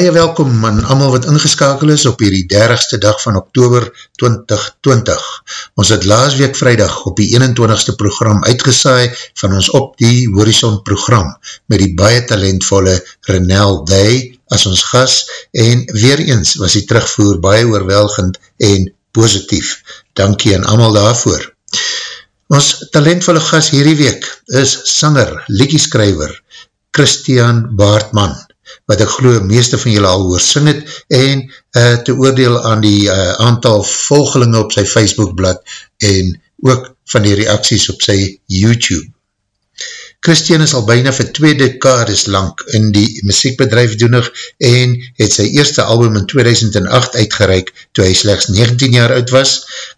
Baie welkom aan allemaal wat ingeskakel is op hierdie 30ste dag van oktober 2020. Ons het laas week vrijdag op die 21ste program uitgesaai van ons op die Horizon program met die baie talentvolle Renel Day as ons gas en weer eens was die terugvoer baie oorwelgend en positief. Dankie aan allemaal daarvoor. Ons talentvolle gas hierdie week is sanger, liekieskrijver, Christian Baartman wat ek geloof meeste van julle al hoor sing het, en uh, te oordeel aan die uh, aantal volgelinge op sy Facebookblad, en ook van die reacties op sy YouTube. Christian is al bijna vir twee dekades lang in die muziekbedrijf doenig en het sy eerste album in 2008 uitgereik toe hy slechts 19 jaar oud was.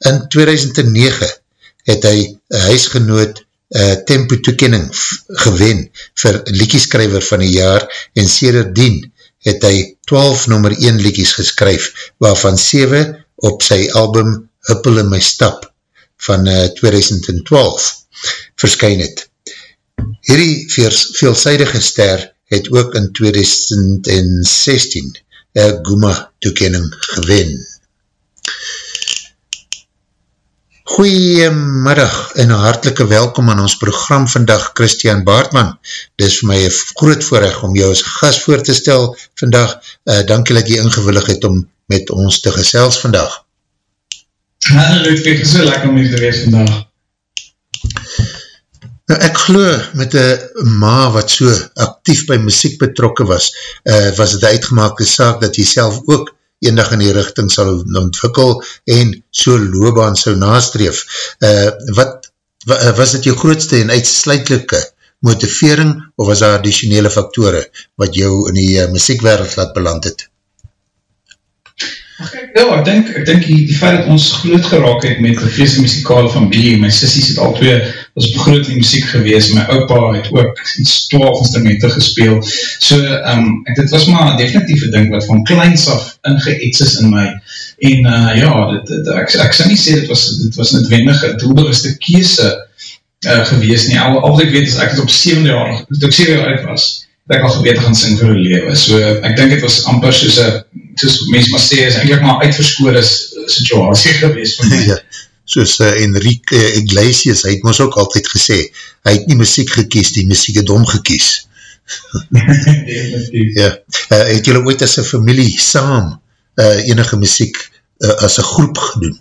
In 2009 het hy huisgenoot uh, tempo toekenning gewen vir liekieskrijver van die jaar en sederdien het hy 12 nummer 1 liekies geskryf waarvan 7 op sy album Huppel in my stap van uh, 2012 verskyn het. Hierdie veelzijdige ster het ook in 2016 een Guma toekenning gewen. Goeiemiddag en hartelike welkom aan ons program vandag, Christian Baartman. Dit is vir my een groot voorrecht om jou as gast voor te stel vandag. Uh, dankie dat jy ingewillig het om met ons te gesels vandag. Ja, dit is so lekker om hier te wees vandag. Nou, ek glo met een ma wat so actief by muziek betrokken was, uh, was het uitgemaakte saak dat jy self ook eendag in die richting sal ontwikkel en so loobaan sal nastreef. Uh, wat, wat, was dit jou grootste en uitsluitlike motivering of was daar additionele faktore wat jou in die uh, muziekwereld laat beland het? Ja, ek denk, ek denk die, die feit dat ons groot geraak het met die vreese muzikale familie, my sissies het al twee, was groot in muziek gewees, my opa het ook iets 12 instrumenten gespeel, so um, ek, dit was maar definitieve ding wat van kleins af ingeets is in my, en uh, ja, dit, dit, ek, ek sal nie sê, dit was, dit was netwendige, doelbewuste kiese uh, gewees nie, al, al wat ek weet is, ek het op 7 jaar, toe ek 7 jaar uit was, dat ek al gebeet gaan sing vir die lewe. So, ek dink het was amper soos, a, soos mens maar sê, is eindelijk maar uitverskoor is situasie gewees van my. Ja, soos uh, Enrique uh, Iglesias, hy het ons ook altyd gesê, hy het nie muziek gekies, die muziek het omgekies. ja. Uh, het julle ooit as een familie saam uh, enige muziek uh, as een groep gedoen?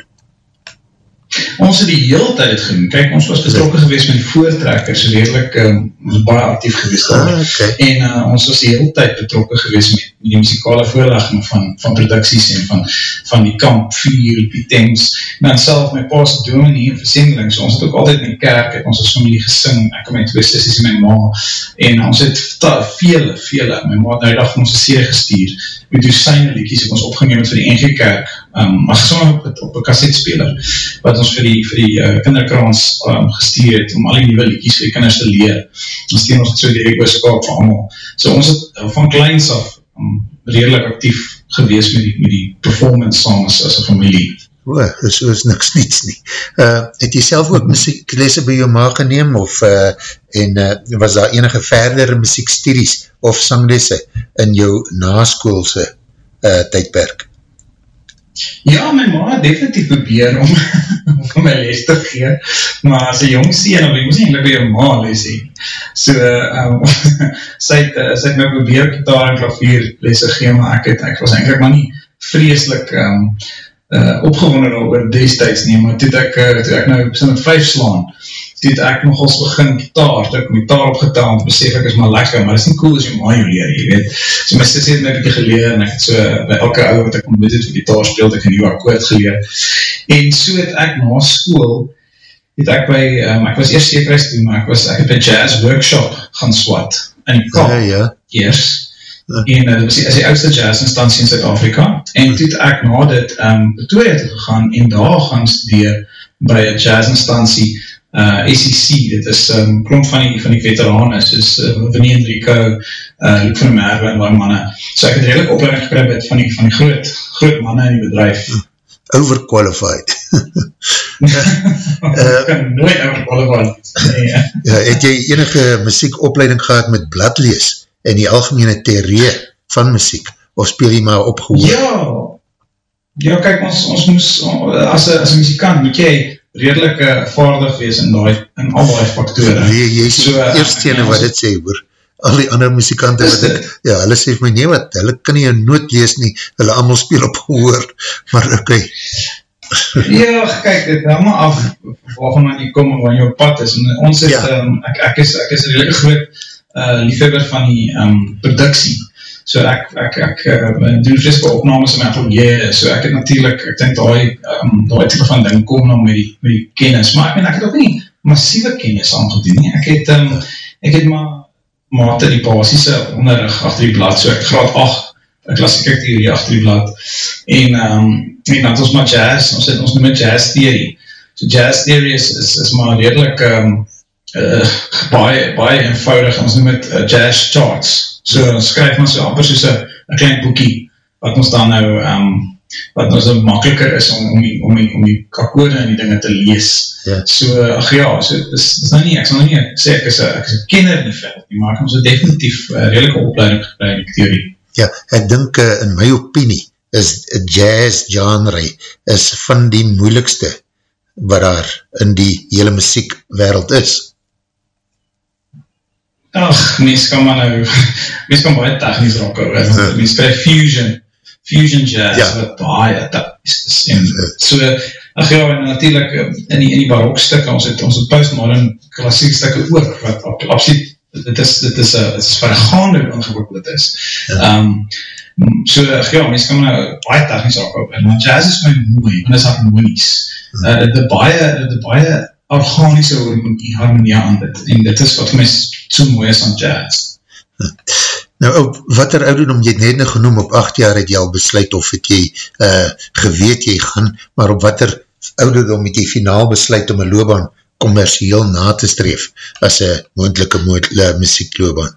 Ons het die heel tyd genoem, kijk ons was betrokken ja. geweest met die voortrekkers, redelijk, um, ons baie actief geweest ah, okay. en uh, ons was die heel tyd betrokken geweest met die muzikale voorlegging van, van producties en van, van die kamp, vier, die temps, en dan self my paas dominee en versendeling, so ons het ook altijd in die kerk, het ons as familie gesing, ek en my twee sissies en my ma, en ons het vele, vele, my ma het nou die dag van ons seer gestuur, met die syne liedjes het ons opgeneem vir die NG Kerk, um, maar gesongen op, op een kassetspeler, wat ons vir die, vir die uh, kinderkrans um, gestuur het, om al die nieuwe liedjes vir die kinders te leer, en stuur ons het so die rekoeskaap van allemaal. So ons het uh, van kleins af um, redelijk actief gewees met die, met die performance as, as a familie. O, so is niks niets nie. Uh, het jy self ook muzieklese by jou ma geneem, of uh, en uh, was daar enige verdere muziekstudies of sanglese in jou naskoolse uh, tydperk? Ja, my ma het definitief probeer om, om my les te gee, maar as een jong sien, dan moes nie by jou ma les heen. So, um, sy, het, sy het my probeer gitaar en klavier les gee, maar ek, het, ek was eindelijk maar nie vreselik um, uh, opgewonnen oor destijds nie, maar toe ek, uh, toe ek nou so met vijf slaan, toe ek nogals begin gitaar, toe ek my gitaar opgetaan, toe besef ek is maar lekker, maar is nie cool as jy maar jou leer, jy weet. So my sis het my bieke geleer, en ek het so, by elke ouwe wat ek ontmoet het vir gitaar speel, ek een nieuwe akkoord geleer. En so het ek na school, het ek by, um, ek was eerst zeker doen, maar ek was, ek het by jazz workshop gaan swat, in die kap, ja, ja. eers, en uh, dit was die oudste jazz instantie in Zuid-Afrika, en toe het ek na dit um, Pretoria te gegaan, en daar gaan studeer by een jazz instantie, uh, SEC, dit is um, klomp van die, van die veteranen, soos uh, Vinnie Enrico, uh, Luke van der Merwe en waar manne. So ek het redelijk opleiding gekry met van die, van die groot, groot manne in die bedrijf. Overqualified. ek kan nooit overqualified. Nee, ja, het jy enige muziekopleiding gehad met bladlees en die algemene theorie van muziek? Of speel jy maar opgehoor? Ja, ja, kyk, ons, ons moes, as een muzikant, moet jy redelijk uh, vaardig wees in, die, in al die faktore. Nee, jy is so, eerst ene wat dit sê, hoor. Al die ander muzikante, wat ek, ja, hulle sê vir my, nee wat, hulle kan nie een noot lees nie, hulle allemaal speel op gehoor, maar. Okay. ja, kyk, dit hang maar af, waarvan jy kom en waar jy op pad is, en ons het, ja. um, ek, ek is, ek is redelijk groot uh, liefhebber van die um, productie, so ek, ek, ek uh, doen vreske opnames in my atelier, so ek het natuurlijk, ek denk die, um, die type van ding kom nou met die, met die kennis, maar ek, ben, ek het ook nie massieve kennis aangedoen nie, ek het, um, ek het maar mate die basisse onderrug achter die blad, so ek graad 8, een klassieke theorie achter die blad, en, um, en dat ons maar jazz, ons het ons noem jazz theory, so jazz theory is, is, is maar redelijk, um, uh, baie, baie eenvoudig, ons noem het uh, jazz charts, so skryf ons so amper soos een klein boekie, wat ons dan nou, um, wat ons dan makkeliker is om, om, die, om, die, om die kakode en die dinge te lees. Ja. So, ach ja, so, is, is nou nie, ek sal nou nie sê, ek is een kenner in die veld, die maak ons definitief uh, redelijke opleiding gekry in die theorie. Ja, ek dink uh, in my opinie is jazz genre is van die moeilikste wat daar in die hele muziek wereld is. Ach, mens kan maar nou, mens kan baie technisch rock hou, ja. mens krijg fusion, fusion jazz, ja. wat baie technisch is, en so, ach ja, en natuurlijk, in die, in die barokstukke, ons het, ons het postmodern klassiek stukke ook, wat absoluut, dit is, dit is, dit is vergaande hoe ingewikkeld is. Ja. Um, so, ach ja, mens kan maar nou baie technisch rock hou, en jazz is my mooi, en is harmonies, ja. uh, dit baie, dit baie, organische harmonie aan dit, en dit is wat my so mooi is aan jazz. Nou, op wat er ouderdom, jy het net nou genoem, op 8 jaar het jy al besluit of het jy uh, geweet jy gaan, maar op wat er ouderdom het jy finaal besluit om een loopbaan commercieel na te streef as een moendelike moendelike muziekloopbaan?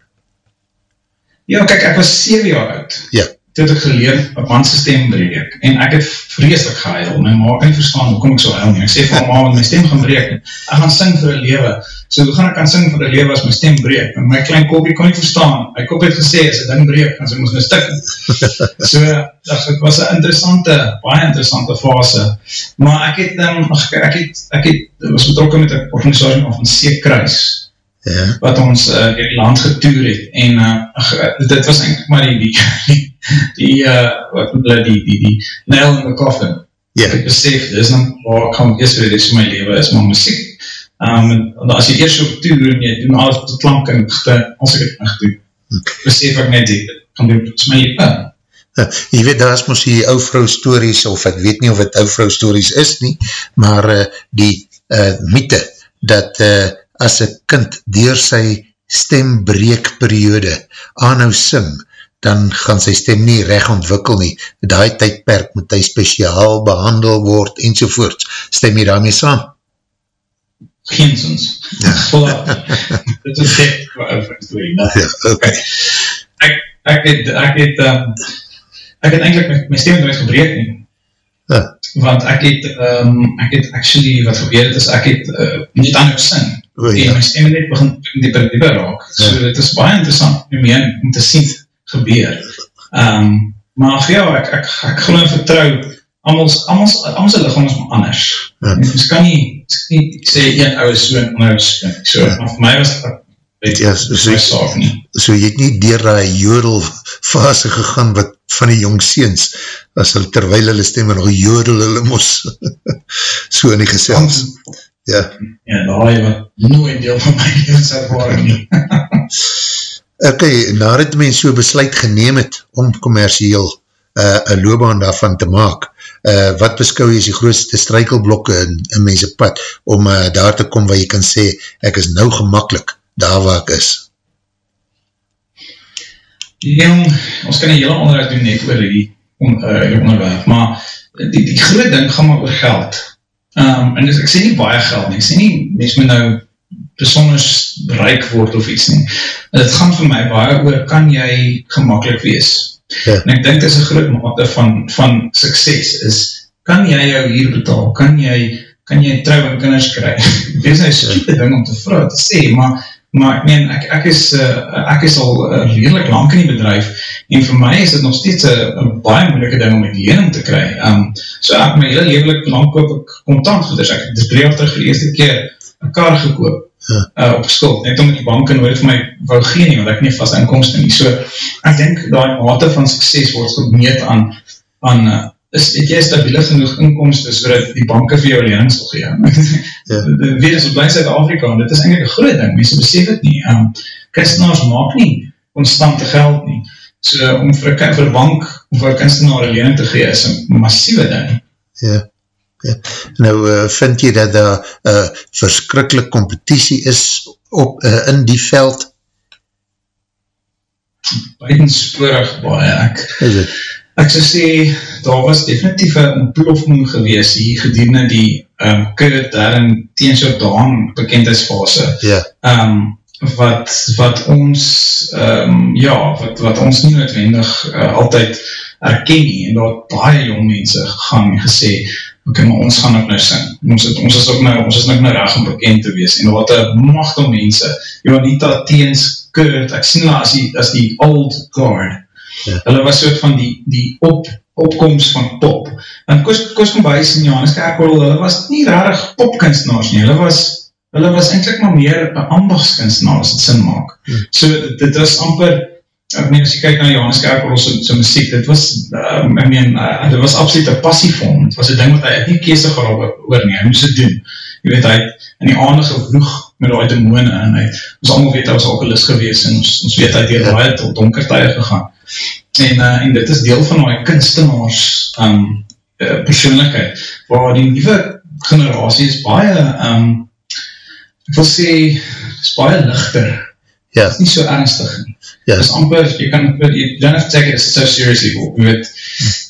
Ja, kijk, ek was 7 jaar oud. Ja het ek geleer, een manse stem breek, en ek het vreselik gehuil, my ma kan nie verstaan, hoe kom ek so huil nie, ek sê van ma, my stem gaan breek, ek gaan sing vir een lewe, so hoe gaan ek kan sing vir een lewe as my stem breek, en my klein kopie kon nie verstaan, my kop het gesê, as die ding breek, dan sy moest my stik, so, dat was een interessante, baie interessante fase, maar ek het, um, ek het, ek het, was betrokken met een organisatie van Seekruis, ja. wat ons uh, in die land getoer het, en uh, ach, dit was eindelijk maar die, die die, uh, wat hulle, die, die, die nail in the coffin. Ja. Ek besef, dis dan, waar ek gaan eerst weer dis my leven, is my muziek. Um, en as jy eerst op toer, en jy doen alles tot klank en gete, als ek het mag doen, besef ek net, dit gaan doen, dis my leven. Ja, jy weet, daar is mos die ou vrou stories, of ek weet nie of het ou vrou stories is nie, maar uh, die uh, mythe, dat uh, as een kind door sy stembreekperiode aanhou sing, dan gaan sy stem nie recht ontwikkel nie. Daai tydperk moet hy speciaal behandel word enzovoort. Stem jy daarmee saam? Geensens. Ja. Dit is echt wat story. Ja, okay. Ek, ek het, ek het, um, ek het eindelijk my, my stem nooit gebreek nie. Ja. Want ek het, um, ek het actually, wat gebeur het is, ek het uh, niet aan jou sing. Oh, ja. En my stem net begin dieper dieper raak. Ja. So dit is baie interessant om te sien gebeur. Um, maar ja, ek, ek, ek geloof vertrouw, allemaal lichaam is maar anders. Ja. Ons kan nie, nie sê, een ouwe so en ander so, so ja. vir my was dat weet ja, so, so. So jy het nie dier die jodel fase gegaan wat van die jong seens, as hulle terwijl hulle stem nog jodel hulle mos so in die gesels. Ja, ja daar wat nooit deel van my levenservaring nie. Ok, nadat mens so besluit geneem het om commercieel uh, een loopbaan daarvan te maak, uh, wat beskou jy is die grootste strijkelblokke in, in mense pad, om uh, daar te kom waar jy kan sê, ek is nou gemakkelijk daar waar ek is? Jong, ons kan een hele onderhoud doen net oor die, on, uh, die onderwerp, maar die, die groot ding gaan maar oor geld. Um, en dus, ek sê nie baie geld nie, ek sê nie, mens moet nou besonders rijk word of iets nie. Het gaan vir my baie oor, kan jy gemakkelijk wees? Ja. En ek denk dit is een groot mate van, van sukses, is, kan jy jou hier betaal? Kan jy, kan jy trouw en kinders kry? Dit is nou skiete ding om te vrou te sê, maar maar ek meen, ek, ek, is, uh, ek is al uh, redelijk lang in die bedrijf en vir my is dit nog steeds een baie moeilike ding om die lening te kry. Um, so ek my hele levelik lang koop ek contant goed, dus ek het drie jaar terug vir die eerste keer een kar gekoop uh, op skuld, net om die banken nooit vir my wou gee nie, want ek nie vast inkomst nie. So ek denk dat die mate van sukses word gemeet aan, aan is, het jy stabiele genoeg inkomst so dat die banken vir jou lening sal gee. ja. Weer is op blij Zuid-Afrika, en dit is eigenlijk een groot ding, mense besef het nie. Um, kunstenaars maak nie constante geld nie. So om vir een bank, om vir een kunstenaar een lening te gee, is een massieve ding. Ja. Ja. Nou, uh, vind jy dat daar uh, verskrikkelijk competitie is op, uh, in die veld? Buitensporig baie, ek. Is het? Ek sal sê, daar was definitief een ontploffing gewees hier gedurende die um, COVID daar in teens Jordaan bekendheidsfase. Ja. Um, wat, wat ons, um, ja, wat, wat ons nie noodwendig uh, altyd erken nie. En daar het baie jong mense gegaan en gesê, ok, maar ons gaan ook nou sing. Ons, het, ons is ook nou, ons is nou reg om bekend te wees. En wat een macht om mense, Johanita teens Kurt, ek sien nou as die, as die old guard, Ja. Hulle was soort van die, die op, opkomst van pop. Koos van Buys en Johannes Kerkhoorl, hulle was nie rarig popkunstenaars nie, hulle was, hulle was eindelijk maar meer ambachtskunstenaars, het sin maak. Ja. So, dit, dit was amper, ek meen, as jy kyk na Johannes Kerkhoorl so, so muziek, dit was, uh, ek meen, uh, dit was absoluut een passie van, het was een ding wat hy het nie kees gehad oor nie, hy moest het doen. Jy weet, hy het in die aande gevloeg met die demone, en hy, ons allemaal weet, hy was alkoholist gewees, en ons, ons weet, hy het hier ja. tot donker tye gegaan en, uh, en dit is deel van die kunstenaars um, uh, persoonlijkheid, waar die nieuwe generatie is baie, um, ek wil sê, is baie lichter, ja. is nie so ernstig nie. Ja. Is amper, jy kan, you don't have to take it so seriously, jy weet,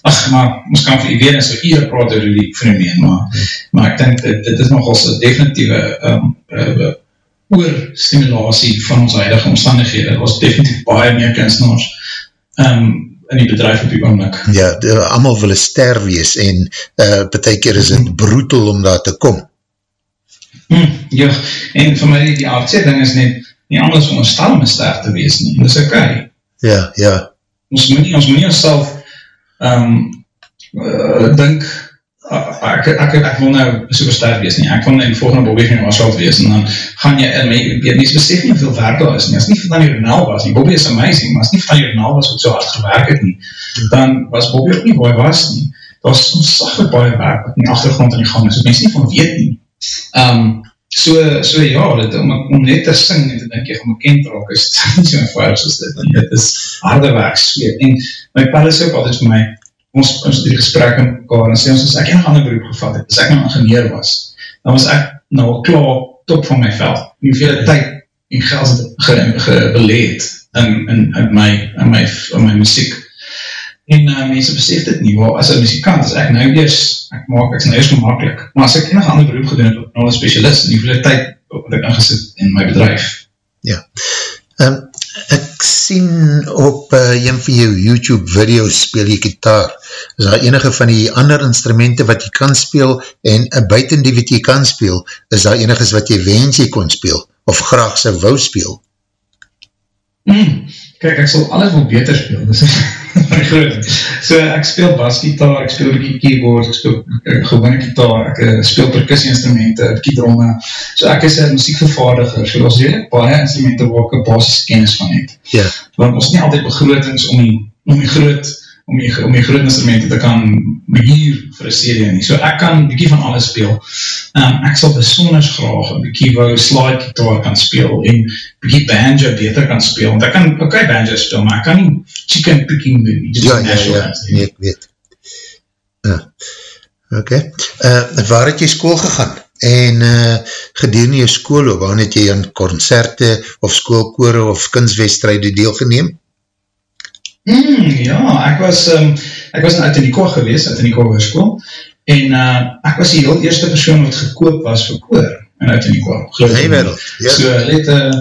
ach, maar, ons kan vir weet, so hier praat oor die fenomeen, maar, maar ek denk, dit, dit is nogal so definitieve um, uh, oorstimulatie van ons huidige omstandighede, was definitief baie meer kunstenaars, um, in die bedrijf op die oomlik. Ja, allemaal wil een ster wees en uh, betek keer is het brutal om daar te kom. Hmm, ja, en vir my die ding is net nie anders om een stal met ster te wees nie, dat is oké. Okay. Ja, ja. Ons moet nie, ons moet nie ons self um, uh, dink ek, ek, ek wil nou superster wees nie, ek wil nou die volgende Bobby van Asphalt wees, en dan gaan jy, en my, jy mens besef nie hoeveel werk daar is nie, as nie van die Ronald was nie, Bobby is amazing, maar as nie van die Ronald was wat so hard gewerk het nie, dan was Bobby ook nie waar hy was nie, daar was soms saglik baie werk wat in die achtergrond in die gang is, wat mens nie van weet nie. Um, so, so ja, dit, om, om net te sing en te denk jy van my kent raak, is nie so ervarig soos dit, nie, dit is harde werk, sweet, en my is ook altijd vir my, ons, ons die gesprek in mekaar en sê ons, as ek een ander beroep gevat het, as ek nou ingenieur was, dan was ek nou al klaar top van my veld, en hoeveel tyd en geld gebeleed in, in, in, my, in, my, in my muziek. En uh, mense besef dit nie, waar as een muzikant is ek nou eers, ek maak, ek is nou eers gemakkelijk, maar as ek enig ander beroep gedoen het, nou een specialist, en hoeveel tyd wat ek ingesit in my bedrijf. Ja. Um, ek sien op uh, een van jou YouTube video's speel jy gitaar. Is daar enige van die ander instrumenten wat jy kan speel en uh, buiten die wat jy kan speel, is daar eniges wat jy wens jy kon speel of graag sy wou speel? Mm, kijk, ek sal alles wel beter speel. Dis so ek speel basgitaar, ek speel bykie keyboard, ek speel gewone gitaar, ek uh, speel percussie instrumenten, bykie dromme. So ek is een muziekvervaardiger, so ons redelijk baie instrumenten waar ek een basis kennis van het. Ja. Want ons nie altyd begrootings om die, om die groot om die, om die groot instrumenten te kan beheer vir een serie nie. So ek kan bykie van alles speel. Um, ek sal besonders graag een bykie wou slide gitaar kan speel en bykie banjo beter kan speel. Want ek kan oké okay, banjo speel, maar ek kan nie chicken picking doen. Ja, ja, ja, nee, ek weet. Ja. Okay. Uh, waar het jy school gegaan? En uh, gedurende jou school, waar het jy aan concerte of schoolkore of kunstwedstrijde deelgeneem? Mm, ja, ek was, um, ek was in Ateniko gewees, Ateniko school, En uh, ek was die heel eerste persoon wat gekoop was vir koor in Uitenikwa. Nee, wereld. Ja. So, hulle het uh,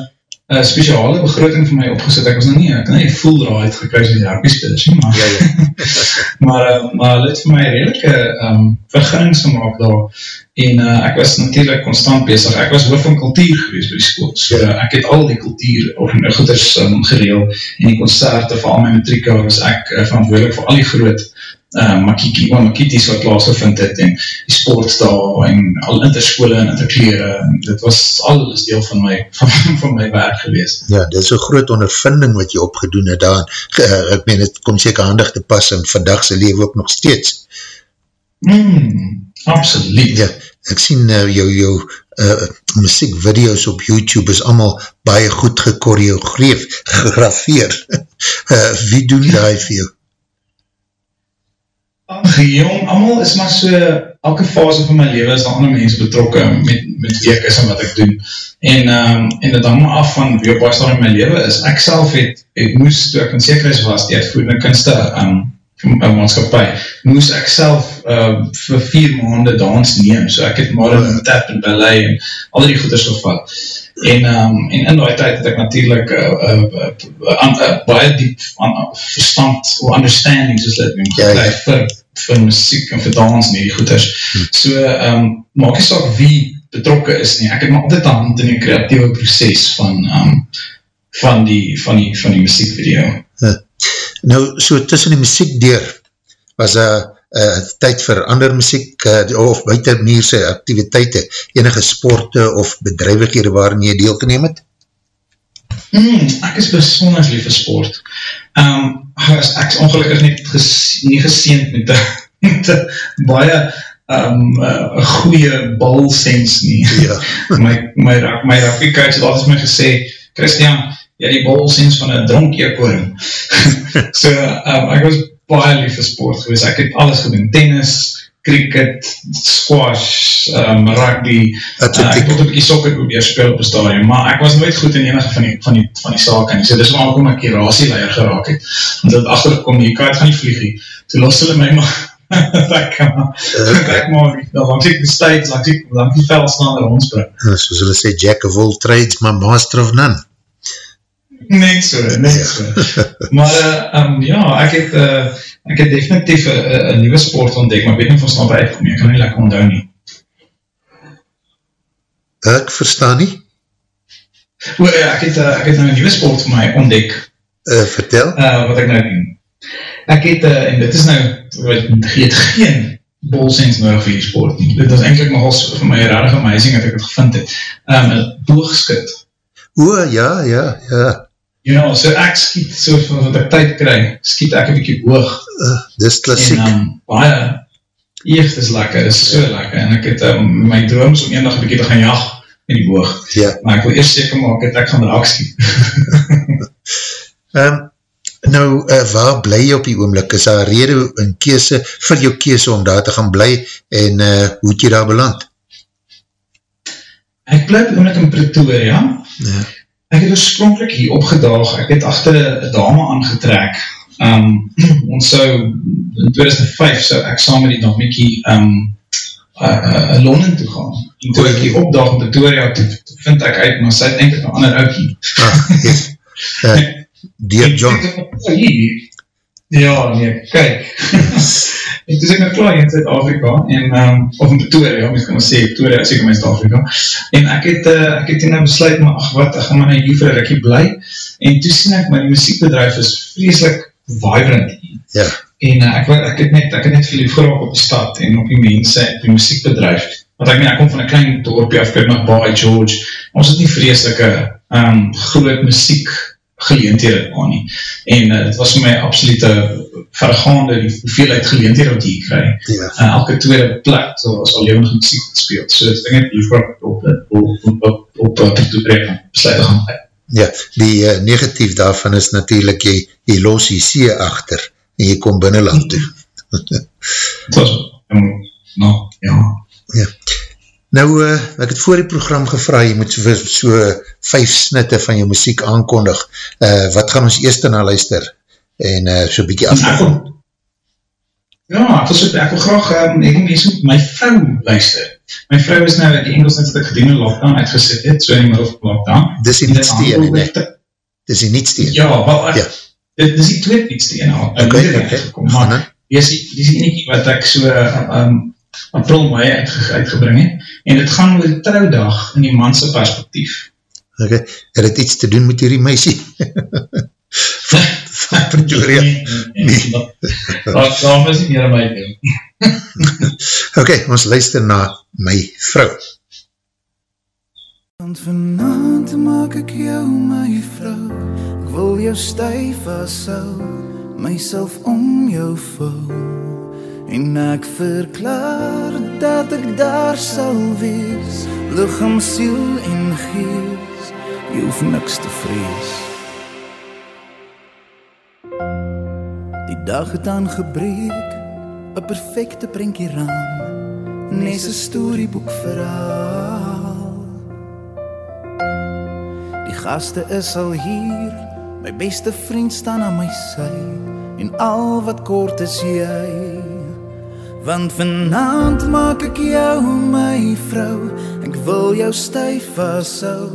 een speciale begroting vir my opgesit, ek was nog nie, ek kan nie full draad gekruis in die harpiespillers, maar, ja, ja. maar, uh, maar het vir my redelike um, vergunnings gemaakt daar, en uh, ek was natuurlijk constant bezig, ek was hoof van kultuur geweest by die school, so uh, ek het al die kultuur goeders um, gereel, en die concerte vir al my matrieke, was ek uh, verantwoordelik vir al die groot uh, makiki, wat makities wat plaasgevind het en die sportstaal en al interskole en interklere en dit was alles deel van my van, van my werk gewees. Ja, dit is een groot ondervinding wat jy opgedoen het daar. Uh, ek meen, het kom seker handig te pas in vandagse leven ook nog steeds. Mm, absoluut. Ja, ek sien uh, jou, jou uh, muziekvideo's op YouTube is allemaal baie goed gekoreografeer. uh, wie doen die vir jou? Jong, allemaal is maar so, elke fase van my leven is daar ander mense betrokken met, met wie ek is en wat ek doen. En, um, en het hang af van wie op waar in my leven is. Ek self het, het moes, toe ek in sekere was, die uitvoerende kunste um, in maatskapie, moes ek self uh, vir vier maanden dans neem. So ek het maar in tap en ballet en al die goeders gevat. En, um, en in die tijd het ek natuurlijk uh, uh, uh, uh, baie diep uh, verstand of understanding, soos dit noem, ja. vir vir muziek en vir dans en die goeders. Hmm. So, um, maak jy saak wie betrokken is nie. Ek het maar altijd een hand in die creatieve proces van, um, van die, van die, van die muziekvideo. Ja. Nou, so tussen die muziek deur, was een uh, tyd vir ander muziek uh, of buitenmeerse activiteite, enige sporte of bedrijvighede waarin jy deel geneem het? Hmm, ek is besonders lief vir sport. Um, ek is ongelukkig nie, ges, nie geseend met een baie um, uh, goeie balsens nie. Ja. my my, my rugby coach het altijd my gesê, Christian, jy die balsens van een dronk eekhoorn. so, um, ek was baie lief vir sport gewees. Ek het alles gedoen, tennis, cricket, squash, um, rugby, uh, ek het ook die sokker probeer speel op die stadion, maar ek was nooit goed in enige van die, van die, van die saak, en so dis waar ek om ek die rasieleier geraak het, want dat achtergekom, die kaart gaan nie vliegie, toe los hulle my maar, ek maar, ek maar, dan langs ek die stuid, langs ek, langs die vel staan rondspring. Soos hulle sê, jack of all trades, maar master of none. Net so, net so. Maar, uh, um, ja, ek het, uh, ek het definitief een nieuwe sport ontdek, maar ek weet nie van snap uitkom, ek kan nie lekker onthou nie. Ek verstaan nie. O, ja, ek, het, eh, ek het nou een nieuwe sport vir my ontdek. Uh, vertel. Uh, wat ek nou doen. Ek het, uh, en dit is nou, wat, jy het geen bolsens nodig vir die sport nie. Dit is eindelijk nogal vir my rarig amazing dat ek het gevind het. Um, boogskit. O, ja, ja, ja. You know, so ek skiet, so wat ek tyd kry, skiet ek een bykie hoog. Uh, dis klassiek. En um, baie, eerst is lekker, is so lekker, en ek het um, my drooms om een dag een bykie te gaan jag met die hoog. Ja. Maar ek wil eerst seker maak, het ek gaan raak skiet. um, nou, uh, waar bly jy op die oomlik? Is daar rede en kese, vir jou kese om daar te gaan bly, en uh, hoe het jy daar beland? Ek bly op oomlik in Pretoria, ja ek het oorspronkelijk hier opgedaag, ek het achter een dame aangetrek, um, ons sou, in 2005 sou ek saam met die damiekie um, uh, uh, Londen toe gaan, en toe ek hier opdaag in Pretoria, toe vind ek uit, maar sy het eindelijk een ander oukie. Ah, yes. uh, Dear John. Ja, nee, kyk. En toe is ek nou klaar in Zuid-Afrika, um, of in Pretoria, moet ek maar sê, Pretoria is ek in Zuid-Afrika, en ek het, uh, ek het nou besluit, maar ach wat, ek gaan maar nou hier vir een rikkie bly, en toe sien ek, my muziekbedrijf is vreselik vibrant, ja. en uh, ek, ek, het net, ek het net verlief geraak op die stad, en op die mense, op die muziekbedrijf, want ek meen, ek kom van een klein dorpje, af ek nog Baai George, ons het nie vreselike um, groot muziek geleentheid aan nie, en uh, het was vir my absolute vergaande die hoeveelheid geleentheid wat jy kry. Ja. En elke tweede plek, so as al levendig muziek gespeeld. So dit ding het hiervoor op, op, op, op, op, op toebrek en besluit gaan. Ja, die uh, negatief daarvan is natuurlijk jy, jy los die see achter en jy kom binnenland toe. Het was, um, nou, ja. Ja. Nou, uh, ek het voor die program gevra, jy moet so, so vijf snitte van jou muziek aankondig. Uh, wat gaan ons eerst na luister? en uh, so bykie afgekom. Ja, ek wil, so, ek wil graag, um, ek wil mense met my vrou luister. My vrou is nou, die Engels net wat ek gedoen in lockdown uitgesit het, so in die middel van lockdown. Dis die nietste ene, nee. Dis die nietste ene. Ja, wel, ek, Ja. dit dis die tweede nietste ene al. Oké, Okay, okay. Maar, dis die, dis die enetjie wat ek so, um, april mei uitge, uitgebring het, en dit gaan oor die trouwdag in die manse perspektief. Ok, het het iets te doen met hierdie meisie? van, van Pretoria? Nee. Dat gaan is nie meer my ding. Ok, ons luister na my vrou. Want vanavond maak ek jou my vrou Ek wil jou stijf vashou Myself om jou vou En ek verklaar dat ek daar sal wees. Lichaam, siel en gees Jy hoef niks te vrees. Die dag het aangebreek Een perfecte prentjie raam Nes een storieboek verhaal. Die gaste is al hier My beste vriend staan aan my sy En al wat kort is jy Want vanavond maak ek jou my vrou. Ek wil jou stijf vashou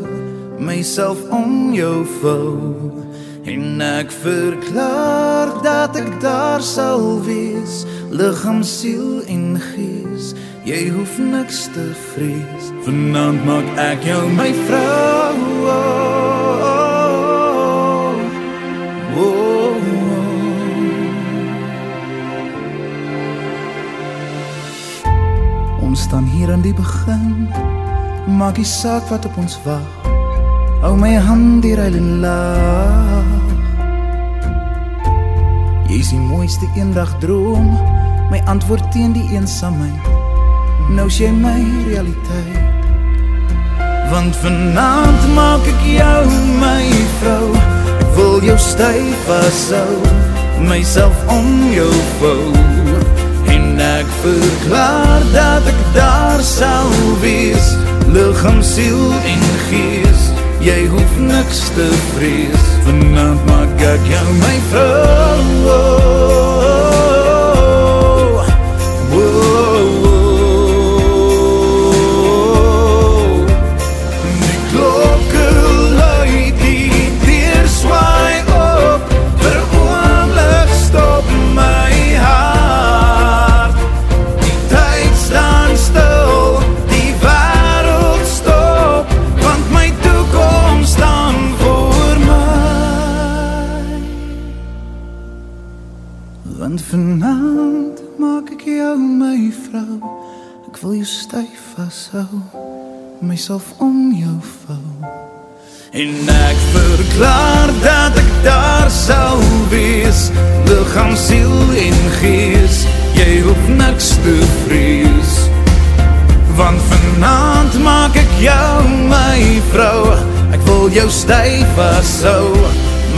Myself om jou vou. En ek verklaar dat ek daar sal wees Lichaam, siel en gees. Jy hoef niks te vrees. Vanavond maak ek jou my vrou. oh, Ons staan hier aan die begin. Maak die saak wat op ons wacht. Hou my hand hier huil en lach Jy is die mooiste eendag droom. My antwoord teen die eensaamheid. Nou is jy my realiteit. Want vanavond maak ek jou my vrou. Ek wil jou stijf vashou Myself om jou vou ek verklaar dat ek daar sal wees. Lichaam, siel en gees. Jy hoef niks te vrees. Vanavond maak ek jou my vrou Want vanavond maak ek jou my vrou. Ek wil jou stijf vashou Myself om jou vou. En ek verklaar dat ek daar sal wees Lichaam, siel en gees. Jy hoef niks te vrees. Want vanavond maak ek jou my vrou. Ek wil jou stijf vashou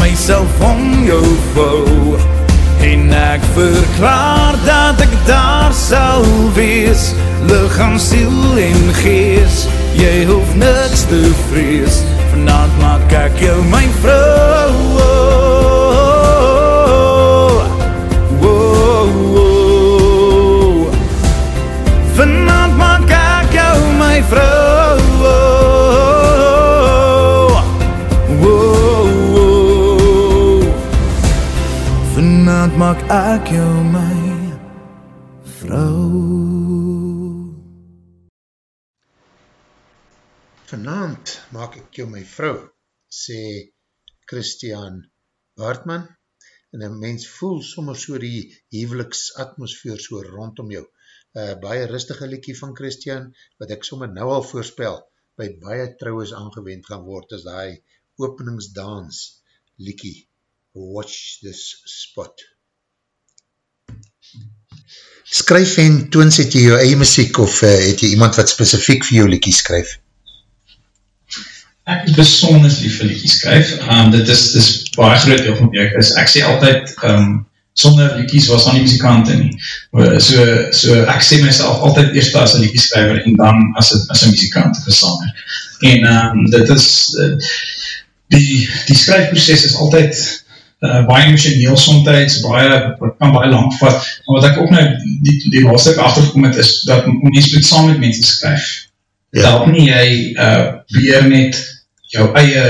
Myself om jou vou En ek verklaar dat ek daar sal wees. Lichaam, siel en gees. Jy hoef niks te vrees. Vanavond maak ek jou my vrou ek jou my vrou Vanavond maak ek jou my vrou, sê Christian Bartman, en een mens voel sommer so die heveliks atmosfeer so rondom jou. Uh, baie rustige liekie van Christian, wat ek sommer nou al voorspel, by baie trouwens aangewend gaan word, as die openingsdans liekie, Watch This Spot. Skryf en toons het jy jou eie muziek, of uh, het jy iemand wat specifiek vir jou liekie skryf? Ek is besonders lief vir liedjies skryf. Um, dit is, dit is baie groot deel van wie ek is. Ek sê altyd, um, sonder liedjies was dan die muzikante nie. So, so ek sê myself altyd eerst as een liedjie skryver en dan as, een muzikant of een sanger. En um, dit is, uh, die, die skryfproces is altyd uh, baie emotioneel somtijds, baie, kan baie lang vat, maar wat ek ook nou die, die laatste achtergekom het, is dat mens moet saam met mense skryf. Ja. Dat nie jy uh, beheer net jou eie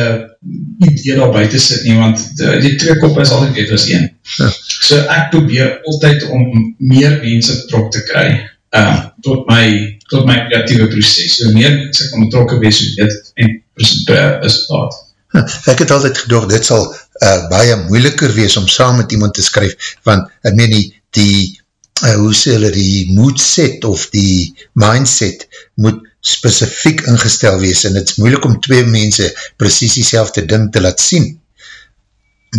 idee daar buiten sit nie, want die, die treekop is altijd weet as een. Ja. So ek probeer altyd om meer mense betrok te kry, uh, tot my tot my kreatieve proces. So meer mense kan betrokken wees, so dit en resultaat. Ek het altyd gedoog, dit sal uh, baie moeiliker wees om saam met iemand te skryf, want ek meen die, die uh, hoe sê hulle, die mood set of die mindset moet specifiek ingestel wees en het is moeilik om twee mense precies die selfde ding te laat sien.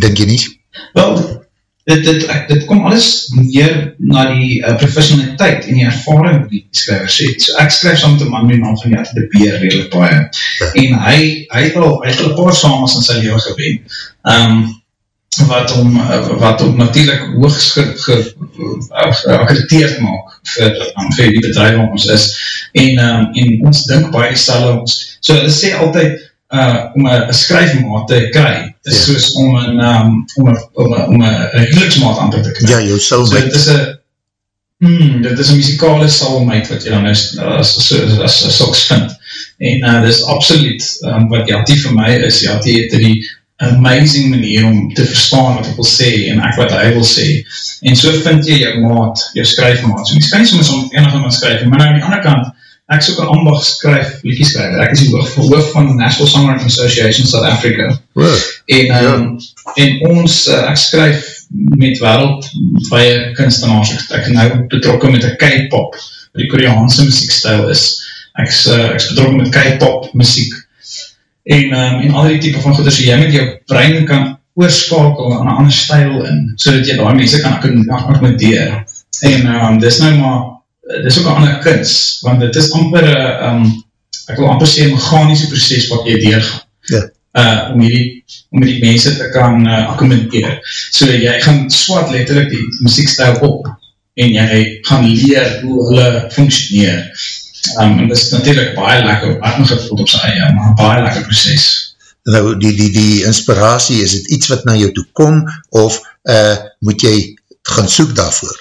Denk jy nie? Wel, dit, dit, dit kom alles meer na die uh, professionaliteit en die ervaring die skryvers het. So ek skryf saam met een man met naam van Jette de Beer redelijk baie. En hy, hy het al, hy het al paar samers in sy leven gewen. Um, wat om, wat om natuurlijk hoogst geakkrediteerd maak vir, vir die bedrijf wat ons is. En, um, en ons dink baie stel ons, so hulle sê altyd, uh, om een skryfmaat te kry, is ja. soos om een um, om een, om een, om een huweliksmaat aan te kry. Ja, jou soulmate. So dit is een hmm, dit is een muzikale soulmate wat jy dan is, as, as, as, soks vind. En uh, dit is absoluut um, wat Jati vir my is, Jati het die amazing manier om te verstaan wat ek wil sê en ek wat hy wil sê. En so vind jy jou maat, jou skryfmaat. So, jy nie soms om enige man skryf, maar nou aan die andere kant, ek soek een ambacht skryf, liedje skryf, ek is die hoof, hoof van National Songwriting Association South Africa. Oh, en, um, ja. en ons, uh, ek skryf met wereld baie kunstenaars, ek, ek nou betrokken met een K-pop, wat die Koreaanse muziekstijl is. Ek is, uh, ek is betrokken met K-pop muziek. En, um, en al die type van goeders, so jy met jou brein kan oorskakel aan een ander stijl in, so dat jy daar mense kan accommodeer. En um, dis nou maar dit is ook een ander kunst, want dit is amper, um, ek wil amper sê, een mechanische proces wat jy deurgaan. Ja. Uh, om hierdie, om die mense te kan uh, accommodeer. So jy gaan swat letterlijk die muziekstijl op en jy gaan leer hoe hulle functioneer. Um, en dit is natuurlijk baie lekker, ek nog gevoeld op sy eie, maar baie lekker proces. Nou, die, die, die inspiratie, is het iets wat na jou toe kom, of uh, moet jy gaan soek daarvoor?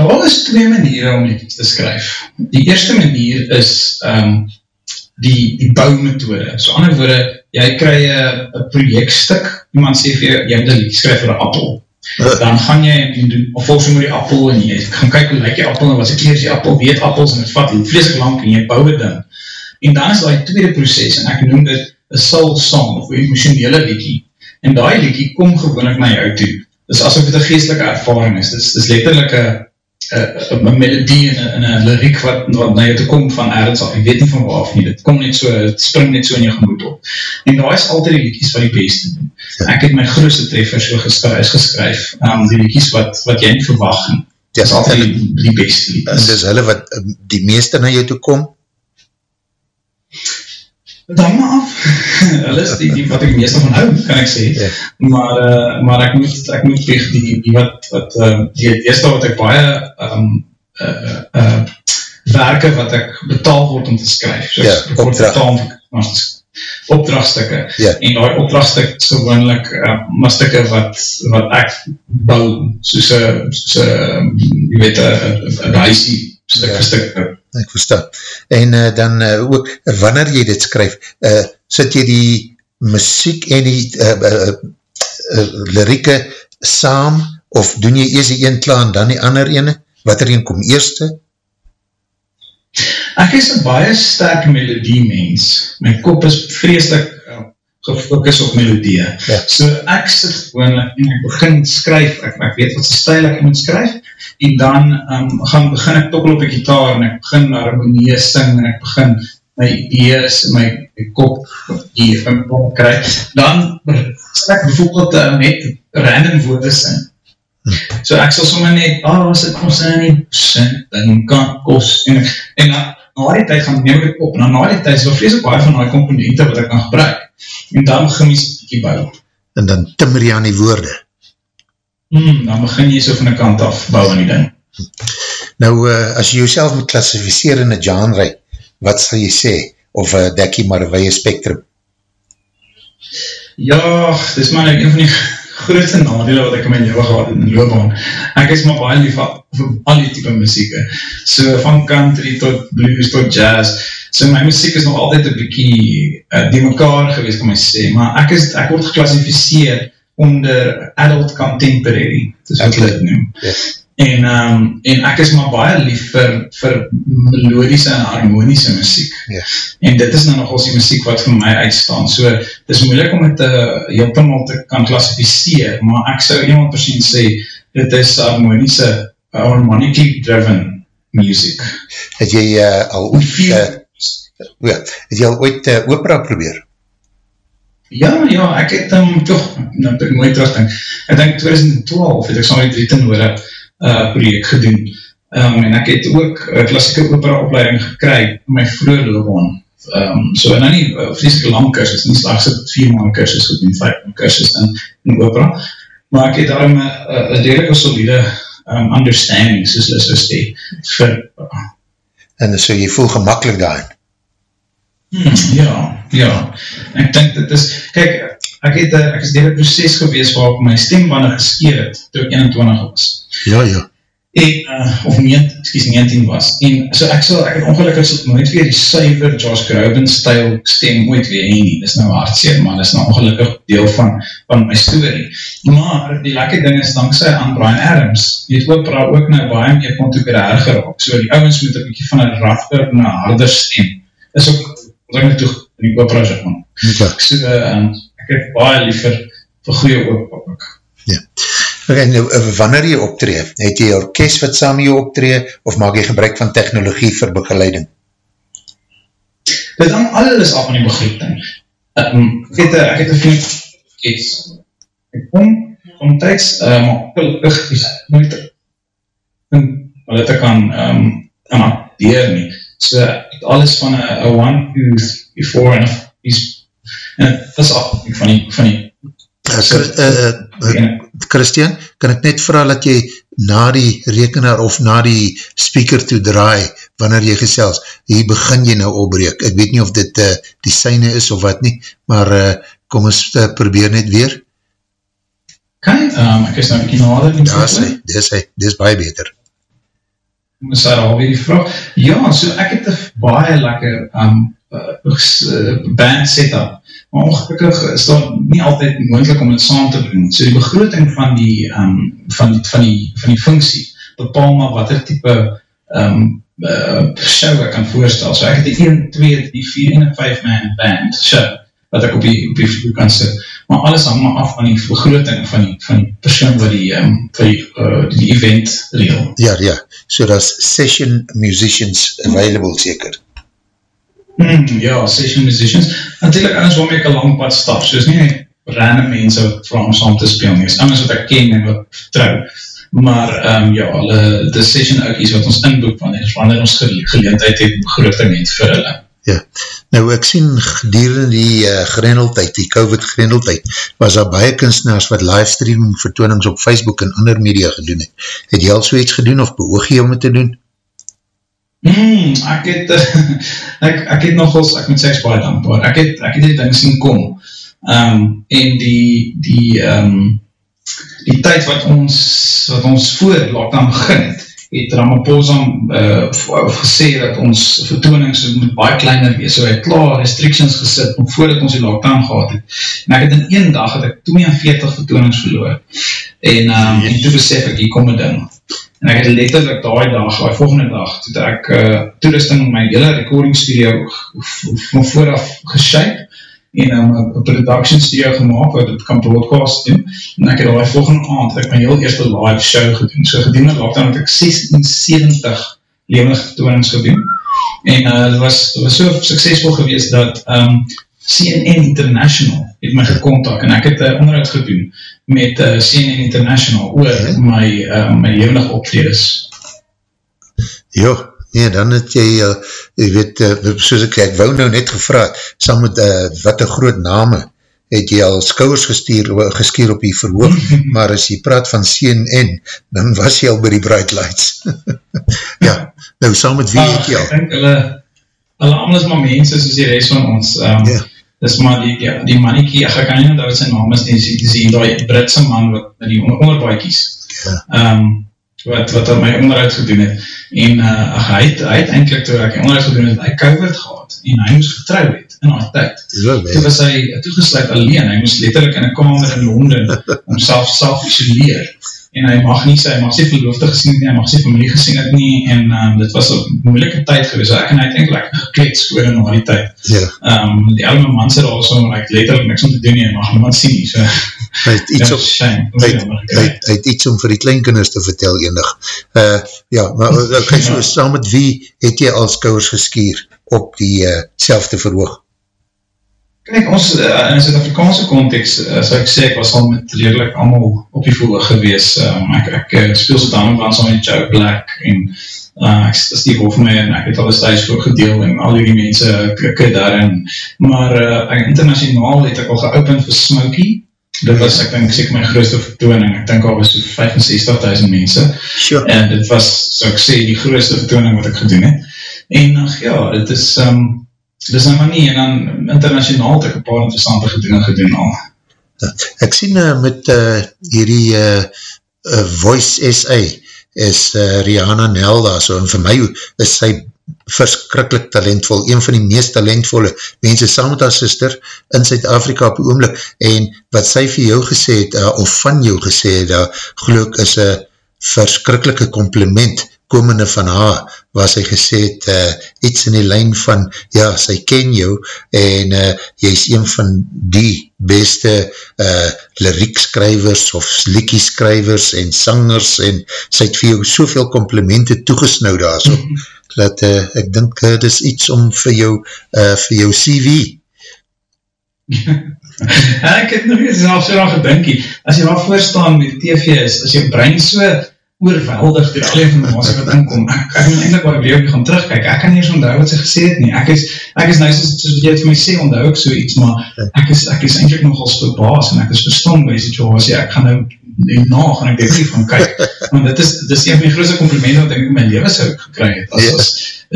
Daar is twee maniere om liedjes te skryf. Die eerste manier is um, die, die bouwmethode. So ander woorde, jy krij een projektstuk, iemand sê vir jou, jy moet een liedje skryf vir een appel. Dan gaan jy of volgens jy moet die appel en jy gaan kyk hoe lyk die appel en wat is die appel, weet appels en het vat vleeslik lang en jy bouw het dan. En dan is die tweede proces en ek noem dit een soul song of een emotionele liedje. En die liedje kom gewoon na jou toe. Dis asof het een geestelike ervaring is. Dis, dis letterlijk een een uh, melodie en een lyriek wat, wat na jou te kom van ergens af, ek weet nie van waar af nie, dit kom net so, het spring net so in jou gemoed op. En daar is altyd die liedjes wat die beste doen. Ja. Ek het my grootste treffers so geskryf, geskryf um, die liedjes wat, wat jy nie verwacht nie. Dit is altyd die, die beste liedjes. En dis hulle wat um, die meeste na jou toe kom? Dan maar af. Hulle is die, die wat ek meestal van hou, kan ek sê. Ja. Maar, uh, maar ek moet, ek moet weg die, die wat, wat uh, die eerste wat ek baie um, uh, uh, werke wat ek betaal word om te skryf. So, ja, opdracht. opdrachtstukke. Ja. En die opdrachtstuk is gewoonlik uh, maar stukke wat, wat ek bou, soos een, soos een, jy weet, een huisie, stuk vir ja. stuk ek verstaan. En uh, dan uh, ook, wanneer jy dit skryf, uh, sit jy die muziek en die uh, uh, uh, lirieke saam, of doen jy eers die een klaar en dan die ander ene? Wat er een kom eerste? Ek is een baie sterk melodie mens. My kop is vreselik gefokus op melodie. Ja. So ek sit gewoon en ek begin skryf, ek, ek weet wat stijl ek moet skryf, en dan um, gaan begin ek tokkel op die gitaar en ek begin harmonie sing en ek begin my idees, my, my kop die van pom krijg, dan sal ek bijvoorbeeld uh, net random woorde sing. So ek sal sommer net, oh, as ek ons in die sing, dan kan kos, en, en na, na die tijd gaan neem ek op, en na die tijd is vrees ook baie van die komponente wat ek kan gebruik en dan begin jy stikkie bou. En dan timmer jy aan die woorde. Hmm, dan begin jy so van die kant af bou aan die ding. Nou, uh, as jy jouself moet klassificeer in een genre, wat sal jy sê? Of uh, dek jy maar een weie spectrum? Ja, dit is maar een van die grootste nadele wat ek in my leven gehad in die loopbaan. Ek is maar baie lief vir al die type muziek. So van country tot blues tot jazz. So my muziek is nog altyd een bykie uh, die mekaar gewees, kan my sê. Maar ek, is, ek word geklassificeer onder adult contemporary. Dis wat okay. ek noem. Yes. En, um, en ek is maar baie lief vir, vir melodische en harmonische muziek. Yes. En dit is nou nog als die muziek wat vir my uitstaan. So, het is moeilik om het uh, heeltemal te kan klassificeer, maar ek sou iemand persoon sê, dit is harmonische, uh, harmonically driven muziek. Het jy uh, al ooit, uh, ja, het jy al ooit uh, opera probeer? Ja, ja, ek het um, toch, nou, ek moet terugdink, ek denk 2012 het ek saam met Rieten oor heb, uh, project gedoen. Um, en ek het ook uh, klassieke opera opleiding gekry my vroege loopbaan. Um, so nou nie uh, vreselike lang kursus, nie slechts het vier maand kursus gedoen, vijf maand kursus in, in opera, maar ek het daarom een redelijke solide um, understanding, soos hulle so sê, vir uh, En so jy voel gemakkelijk daarin? Hmm, ja, ja. Ek denk dit is, kyk, ek het, ek is dier een proces gewees waar my stembande geskeer het, toe ek 21 was. Ja, ja. En, uh, of 9, excuse, 19 was. En so ek sal, ek het ongelukkig sal nooit weer die suiver Josh Groban style stem ooit weer heen nie. Dis nou hartseer, maar dis nou ongelukkig deel van, van my story. Maar die lekker ding is, dankzij aan Brian Adams, die het ook, ook nou baie meer contemporair geraak. So die ouwens moet een beetje van een raffer na harder stem. Dis ook, wat ek nou toe in die opera zeg man. Ja. So, uh, ek het baie liever vir goeie oppak. Ja. En nou, eh, wanneer jy optree, het jy orkest wat saam jy optree, of maak jy gebruik van technologie vir begeleiding? Dit hang alles af van die begeleiding. Um, ek het, ek het een vriend, ek, ek kom, kom tyds, uh, maar gelukkig is nooit wat het ek kan um, kan acteer nie. So, alles van a one who's before and is en het is af van die, van die uh, uh, uh, Christian, kan ek net vraag dat jy na die rekenaar of na die speaker toe draai, wanneer jy gesels, hier begin jy nou opbreek, ek weet nie of dit uh, die syne is of wat nie, maar uh, kom ons uh, probeer net weer. Kan, um, ek is nou nie nader. Ja, sy, dis hy, dis baie beter. Moes daar alweer die vraag? Ja, so ek het een baie lekker um, uh, band setup, maar ongelukkig is dat nie altyd moeilijk om het saam te bring. So die begroting van die, um, van die, van die, van die funksie bepaal maar wat er type um, uh, show ek kan voorstel. So ek het die 1, 2, 3, 4 en 5 man band show wat ek op die, op die vloer kan sit. Maar alles hang maar af van die begroting van die, van die persoon wat die, um, die, uh, die event reel. Ja, ja. So dat session musicians available zeker. Mm, ja, session musicians. Natuurlijk, anders waarmee ek een lang pad stap, so is nie random mense wat vraag om saam te speel nie, is anders wat ek ken en wat vertrouw. Maar um, ja, hulle, de session oukies wat ons inboek van is, wanneer ons geleendheid het, grote mens vir hulle. Ja, nou ek sien gedurende die uh, grendeltijd, die COVID-grendeltijd, was daar baie kunstenaars wat livestreaming vertoonings op Facebook en ander media gedoen het. Het jy al so iets gedoen of beoog jy om het te doen? Hmm, ek het ek, ek het nogals, ek moet sê ek baie dankbaar, ek het, ek het die ding sien kom um, en die die um, die tyd wat ons wat ons voor lockdown begin het het Ramaphosa uh, gesê dat ons vertoonings moet baie kleiner wees, so hy het klaar restrictions gesit om voordat ons die lockdown gehad het. En ek het in een dag het ek 42 vertoonings verloor. En, um, en toe besef ek, hier kom een ding. En ek het letterlijk daai dag, die volgende dag, toe ek uh, toerusting in my hele recording studio van vooraf geshape en um, een production studio gemaakt wat het kan broadcast doen en ek het die volgende aand ek my heel eerste live show gedoen so gedoen het lockdown het ek 76 levendige vertoonings gedoen en uh, het, was, het was so succesvol geweest dat um, CNN International het my gekontak en ek het uh, onderhoud gedoen met uh, eh, CNN International oor ja. my, uh, my levendig optreders. Jo, nee, dan het jy, uh, jy weet, uh, soos ek, ek wou nou net gevraad, saam met uh, wat een groot name, het jy al skouwers gestuur, geskier op die verhoog, maar as jy praat van CNN, dan was jy al by die Bright Lights. ja, nou, saam met wie het jy al? Ek denk, hulle, hulle anders maar mense, soos die rest van ons, um, ja dis maar die, die, die manniekie, ek kan nie onthou wat sy naam is, die, die, die, die Britse man wat met die onderbaakies, ja. um, wat, wat my onderhoud gedoen het, en uh, ach, hy het, hy het eindelijk toe ek onderhoud gedoen het, hy COVID gehad, en hy moes getrouw het, in haar tyd. Toe was hy toegesluit alleen, hy moes letterlijk in een kamer in Londen, om self, self isoleer, en hy mag nie sy, hy mag sy verloofde gesien het nie, hy mag sy familie gesien het nie, en um, dit was een moeilike tyd gewees, ek en hy het eindelijk geklets voor in die tyd. Ja. Um, die arme man sê daar so, maar ek letterlijk niks om te doen nie, hy mag niemand sien nie, so. Hy het iets, ja, shame, hy, hy, hy het iets om vir die kleinkinders te vertel enig. Uh, ja, maar ok, so saam met wie het jy als kouwers geskier op die uh, selfde verhoog? Kijk, ons uh, in Zuid-Afrikaanse context, uh, so ek sê, ek was al met redelijk allemaal op die voelde gewees. Um, ek ek uh, speel so dan ook aan saam met Joe Black en uh, ek is die hoofd my en ek het alles thuis voor gedeel en al die mense kikke daarin. Maar uh, ek, internationaal het ek al geopend vir Smokey. Dit was, ek denk, seker my grootste vertooning. Ek denk al was so 65.000 mense. Sure. En dit was, so ek sê, die grootste vertooning wat ek gedoen het. En ach ja, dit is... Um, dis nou maar nie, en dan internationaal het ek een paar interessante gedoen gedoen al. Ja, ek sien uh, met uh, hierdie uh, uh, Voice SA is uh, Rihanna Nelda, so en vir my is sy verskrikkelijk talentvol, een van die meest talentvolle mense saam met haar sister in Zuid-Afrika op die oomlik, en wat sy vir jou gesê het, uh, of van jou gesê het, uh, geluk is een verskrikkelike compliment komende van haar, waar sy gesê het, uh, iets in die lijn van, ja, sy ken jou, en uh, jy is een van die beste uh, liriekskrywers, of slikkieskrywers, en sangers, en sy het vir jou soveel complimente toegesnauw daar, so, dat uh, ek dink, uh, dit is iets om vir jou, uh, vir jou CV. ek het nog eens al so daar gedinkie, as jy daar voorstaan met TV is, as jy brein so oorweldig door al die informatie wat inkom. Ek, ek moet eindelijk waar ek weer gaan terugkijk. Ek kan nie eens onthou wat sy gesê het nie. Ek is, ek is nou, soos, soos wat jy het vir my sê, onthou ek so iets, maar ek is, ek is eindelijk nogal verbaas en ek is verstom by die situasie. Ek gaan nou nie na, gaan ek definitief gaan kyk. Want dit is, dit is een van die grootste complimenten wat ek in my leven sou gekry het. As, ja. is,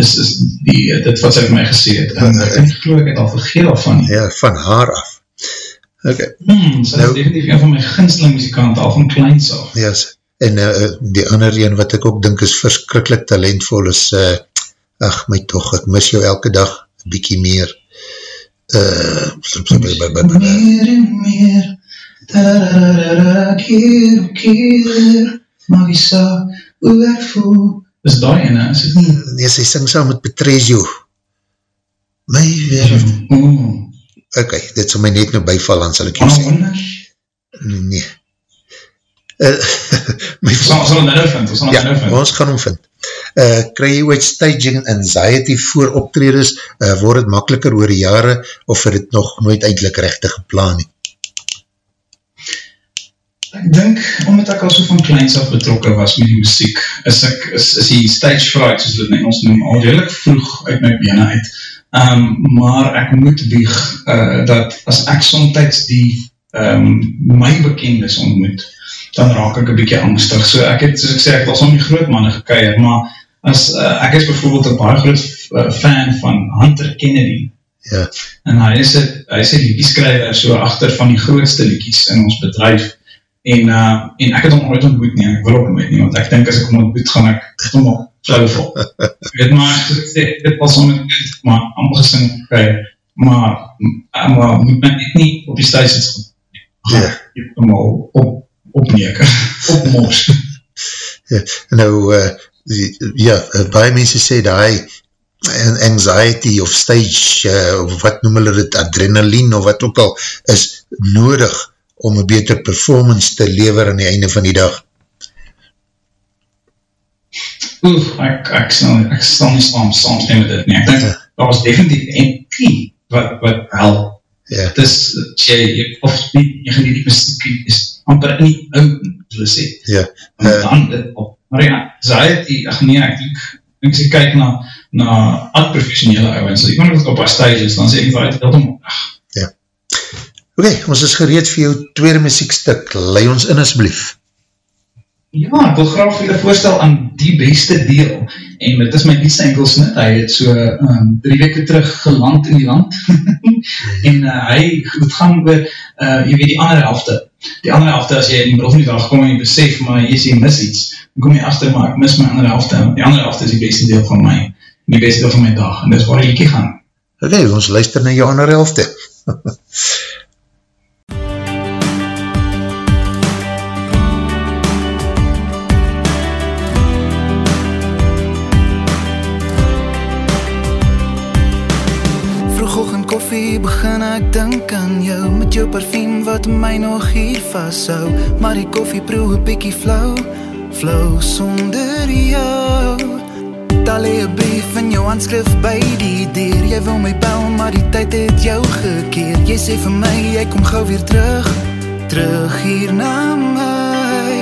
is, is die, dit wat sy vir my gesê het. En ek denk, geloof ek het al vergeet al van. Ja, van haar af. Okay. Hmm, sy nou, is definitief een van my ginsling muzikant al van kleins af. Ja, yes en uh, die ander een wat ek ook dink is verskrikkelijk talentvol is, uh, ach my toch, ek mis jou elke dag bykie meer. Uh, meer en meer keer op keer mag jy sa hoe ek voel. Is die ene, nie? nee, sy sing saam met Petrezio my wereld mm. ok, dit sal my net nou byval aan sal ek jou sê. nee Uh, my ons gaan nou vind, gaan ja, nou vind. ons gaan hom vind. Uh, kry jy ooit staging anxiety voor optreders, uh, word het makkeliker oor die jare, of het het nog nooit eindelijk rechtig geplaan nie? Ek dink, omdat ek al so van kleins af betrokken was met die muziek, is ek, is, is die stage fright, soos dit ons noem, al redelijk vroeg uit my bene uit. Um, maar ek moet bieg, uh, dat as ek somtijds die um, my bekendes ontmoet, dan raak ek een bykie angstig. So ek het, soos ek sê, ek al soms die groot manne gekeier, maar as, uh, ek is bijvoorbeeld een baie groot uh, fan van Hunter Kennedy. Ja. En hy is een, hy is een liedjeskrijver so achter van die grootste liedjes in ons bedrijf. En, uh, en ek het hom ooit ontmoet nie, ek wil ook nooit nie, want ek denk as ek hom ontmoet, gaan ek hom op flauwval. ek weet maar, ek sê, dit was om kind, maar amper gesing gekeier, maar, maar moet net nie op die stuis het, ja. jy het hom op opneken, opmos. ja, nou, uh, ja, baie mense sê die anxiety of stage, uh, of wat noem hulle dit, adrenaline of wat ook al, is nodig om een beter performance te lever aan die einde van die dag. Oef, ek, ek, sal, ek sal nie saam, saam stem met dit nie. Ek denk, ja. dat was definitief een key wat, wat help. Ja. Het is, jy, of nie, jy gaan die muziek is amper nie oud, wil sê. Ja. Uh, dan dit op. Maar ja, anxiety, ach nee, ek denk, ek sê kyk na, na ad professionele ouwens, ek moet op haar stages, dan sê ek waar het om, ach. Ja. Oké, okay, ons is gereed vir jou tweede muziekstuk, lei ons in asblief. Ja, ek wil graag vir julle voorstel aan die beste deel. En dit is my Piet Steenkelsnit. Hy het so um, drie weke terug geland in die land. en uh, hy, het gaan oor, uh, jy weet die andere helfte. Die andere helfte, as jy in die middel van die dag kom en jy besef, maar jy sê mis iets, dan kom jy achter, maar ek mis my andere helfte. Die andere helfte is die beste deel van my, die beste deel van my dag. En dit is waar jy gaan. Oké, okay, ons luister na jou andere helfte. begin ek dink aan jou met jou parfum wat my nog hier vashou. Maar die koffie proe 'n bietjie flou flou sonder jou. Dalle 'n brief in jou handskrif by die deur. Jy wil my bel maar die tyd het jou gekeer. Jy sê vir my jy kom gou weer terug terug hier na my.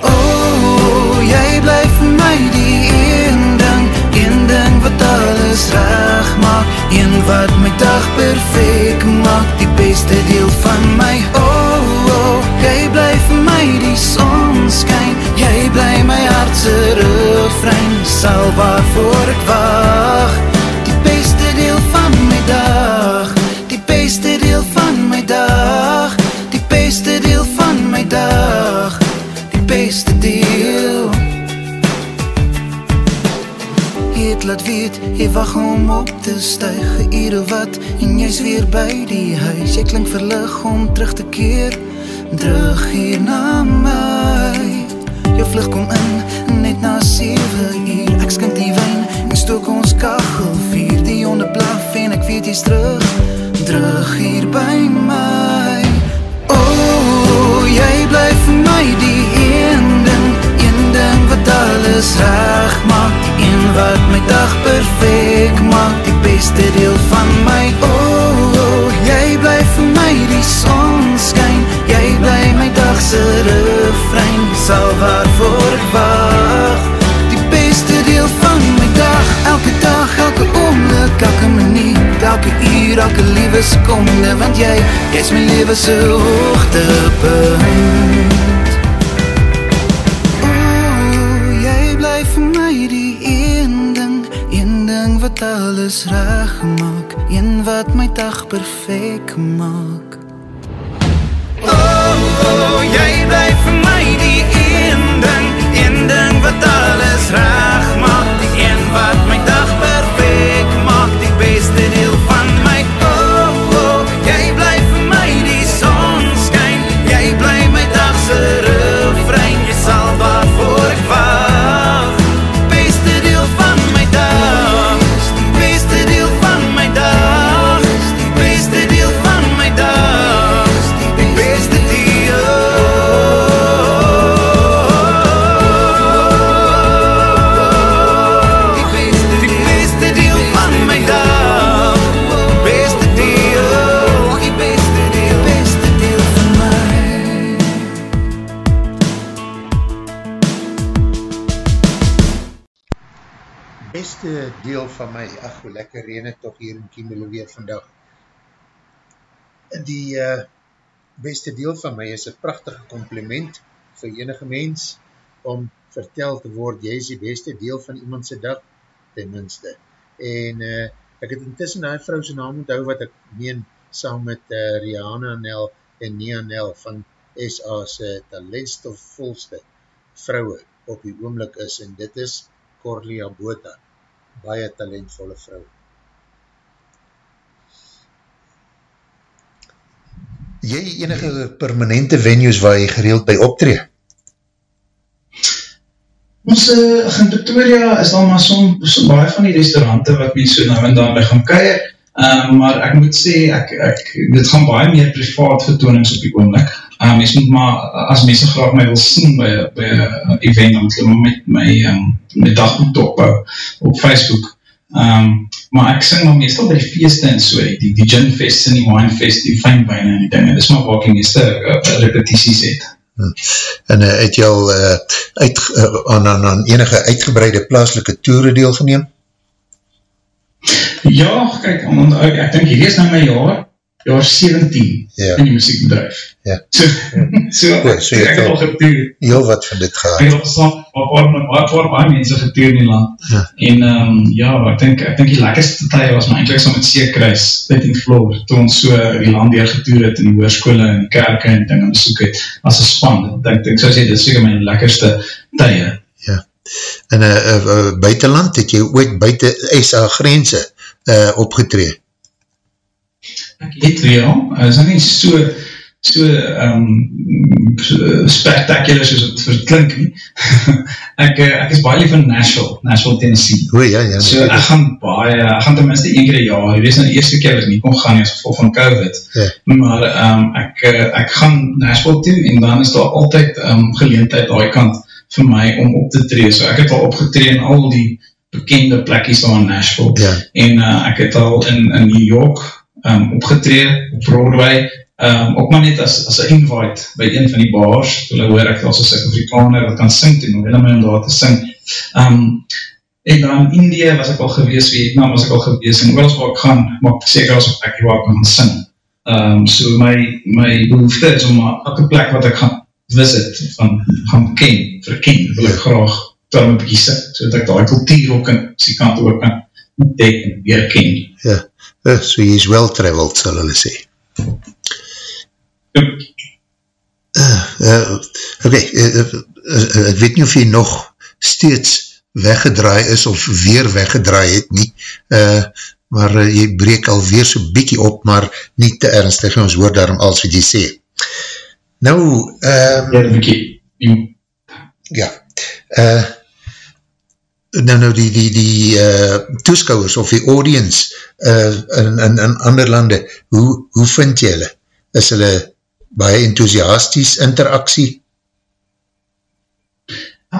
Oh jy bly vir my die een een ding wat alles reg maak. Een wat my dag perfek maak die beste deel van my. Oh oh jy bly vir my die son skyn. Jy bly my hart se refrein. Sal waarvoor ek wag die beste deel van my dag. Die beste deel van my dag. Die beste deel van my dag. Die beste deel het laat weet jy wag om op te styg. Geure wat en jy's weer by die huis. Jy klink verlig om terug te keer. Terug hier na my. Jou vlug kom in net na 7 uur. Ek skink die wyn en stook ons kachel vier. Die honde blaf en ek weet jy's terug. Terug hier by my. Oh jy bly vir my die een ding. Een ding wat alles reg maak een wat my dag perfek maak die beste deel van my. Oh, oh jy bly vir my die son skyn jy bly my dag se refrein. Sal waarvoor ek wag die beste deel van my dag. Elke dag elke oomblik elke minuut elke uur elke liewe sekonde want jy jy's my lewe se hoogtepunt alles reg maak, een wat my dag perfek maak. Oh, oh, jy bly vir my die een ding, een ding wat alles reg maak, die een wat het toch hier in Kiemelo weer vandag. Die uh, beste deel van my is een prachtige compliment vir enige mens om vertel te word, jy is die beste deel van iemandse dag, ten minste. En uh, ek het intussen die vrou sy naam onthou wat ek meen saam met uh, Rihanna Nel en Nia Nel van SA's talentstofvolste vrouwe op die oomlik is en dit is Corlia Bota, baie talentvolle vrou. Jy enige permanente venues waar jy gereeld by optree? Ons uh, in Pretoria is al maar som, som baie van die restaurante wat mens so nou en dan by gaan keier, um, maar ek moet sê, ek, ek, dit gaan baie meer privaat vertoonings op die oomlik. Um, mens moet maar, as mense graag my wil sien by, by een event, dan moet hulle maar met my, um, my dagboek ophou op Facebook. Um, maar ek sing maar meestal by die feeste en so, die, die gin fest en die wine fest, die fijn wijn en die dinge, dis maar waar ek die meeste uh, repetities het. Hmm. En uh, het jy al uh, uit, uh, aan, aan, aan enige uitgebreide plaaslike toere deelgeneem? Ja, kijk, om, ek, ek denk hier is nou my jaar, jaar 17 Ja. in die muziekbedrijf. Ja. So, so, Ja, so jy ek het al- getoer, Heel wat van dit ek gehad. het al geslaap, waar paar, waar paar, baie mense getoer in die land. Ja. En um, ja, ek dink, ek dink die lekkerste tye was my eindelijk so met Seekruis, dit in Floor, toe ons so die land weer getoer het, in die hoerskole en kerke en dinge besoek het, as een span. Ek ek sou sê, dit is seker my lekkerste tye. In uh, uh, uh, buitenland het jy ooit buiten SA grense uh, opgetree. Ek het wel, het is nie so, so, um, so spectacular soos het verklink nie. ek, eh, ek is baie lief in Nashville, Nashville, Tennessee. O ja, ja. So ek gaan baie, ek gaan tenminste een keer een jaar, jy wees nou die eerste keer wat ek nie kon gaan nie as gevolg van COVID, Ja. maar um, ek, eh, ek gaan Nashville toe en dan is daar altyd um, geleentheid daai kant vir my om op te tree, so ek het al opgetree in al die bekende plekkies daar in Nashville, Ja. en uh, ek het al in, in New York um, opgetree, op Broadway, um, ook maar net as, as een invite by een van die bars, toe hulle hoor ek als een Suid-Afrikaner wat kan sing, toen hulle my om daar te sing. Um, en dan in Indië was ek al gewees, Vietnam was ek al gewees, en oorals waar ek gaan, maak ek seker as plekje waar ek kan sing. Um, so my, my behoefte is om elke plek wat ek gaan visit, van, gaan ken, verken, wil ek graag daar een bykie sit, so dat ek die kultuur ook in die kant ook kan en weer ken. Ja. Uh, so jy is well traveled, sal hulle sê. Uh, uh, ok, uh, uh, uh, ek weet nie of jy nog steeds weggedraai is of weer weggedraai het nie, uh, maar uh, jy breek alweer so bykie op, maar nie te ernstig, ons hoor daarom als wat jy sê. Nou, um, Ja, bykie, ja, uh, nou nou die, die, die uh, toeskouwers of die audience uh, in, in, in ander lande, hoe, hoe vind jy hulle? Is hulle baie enthousiasties interaksie?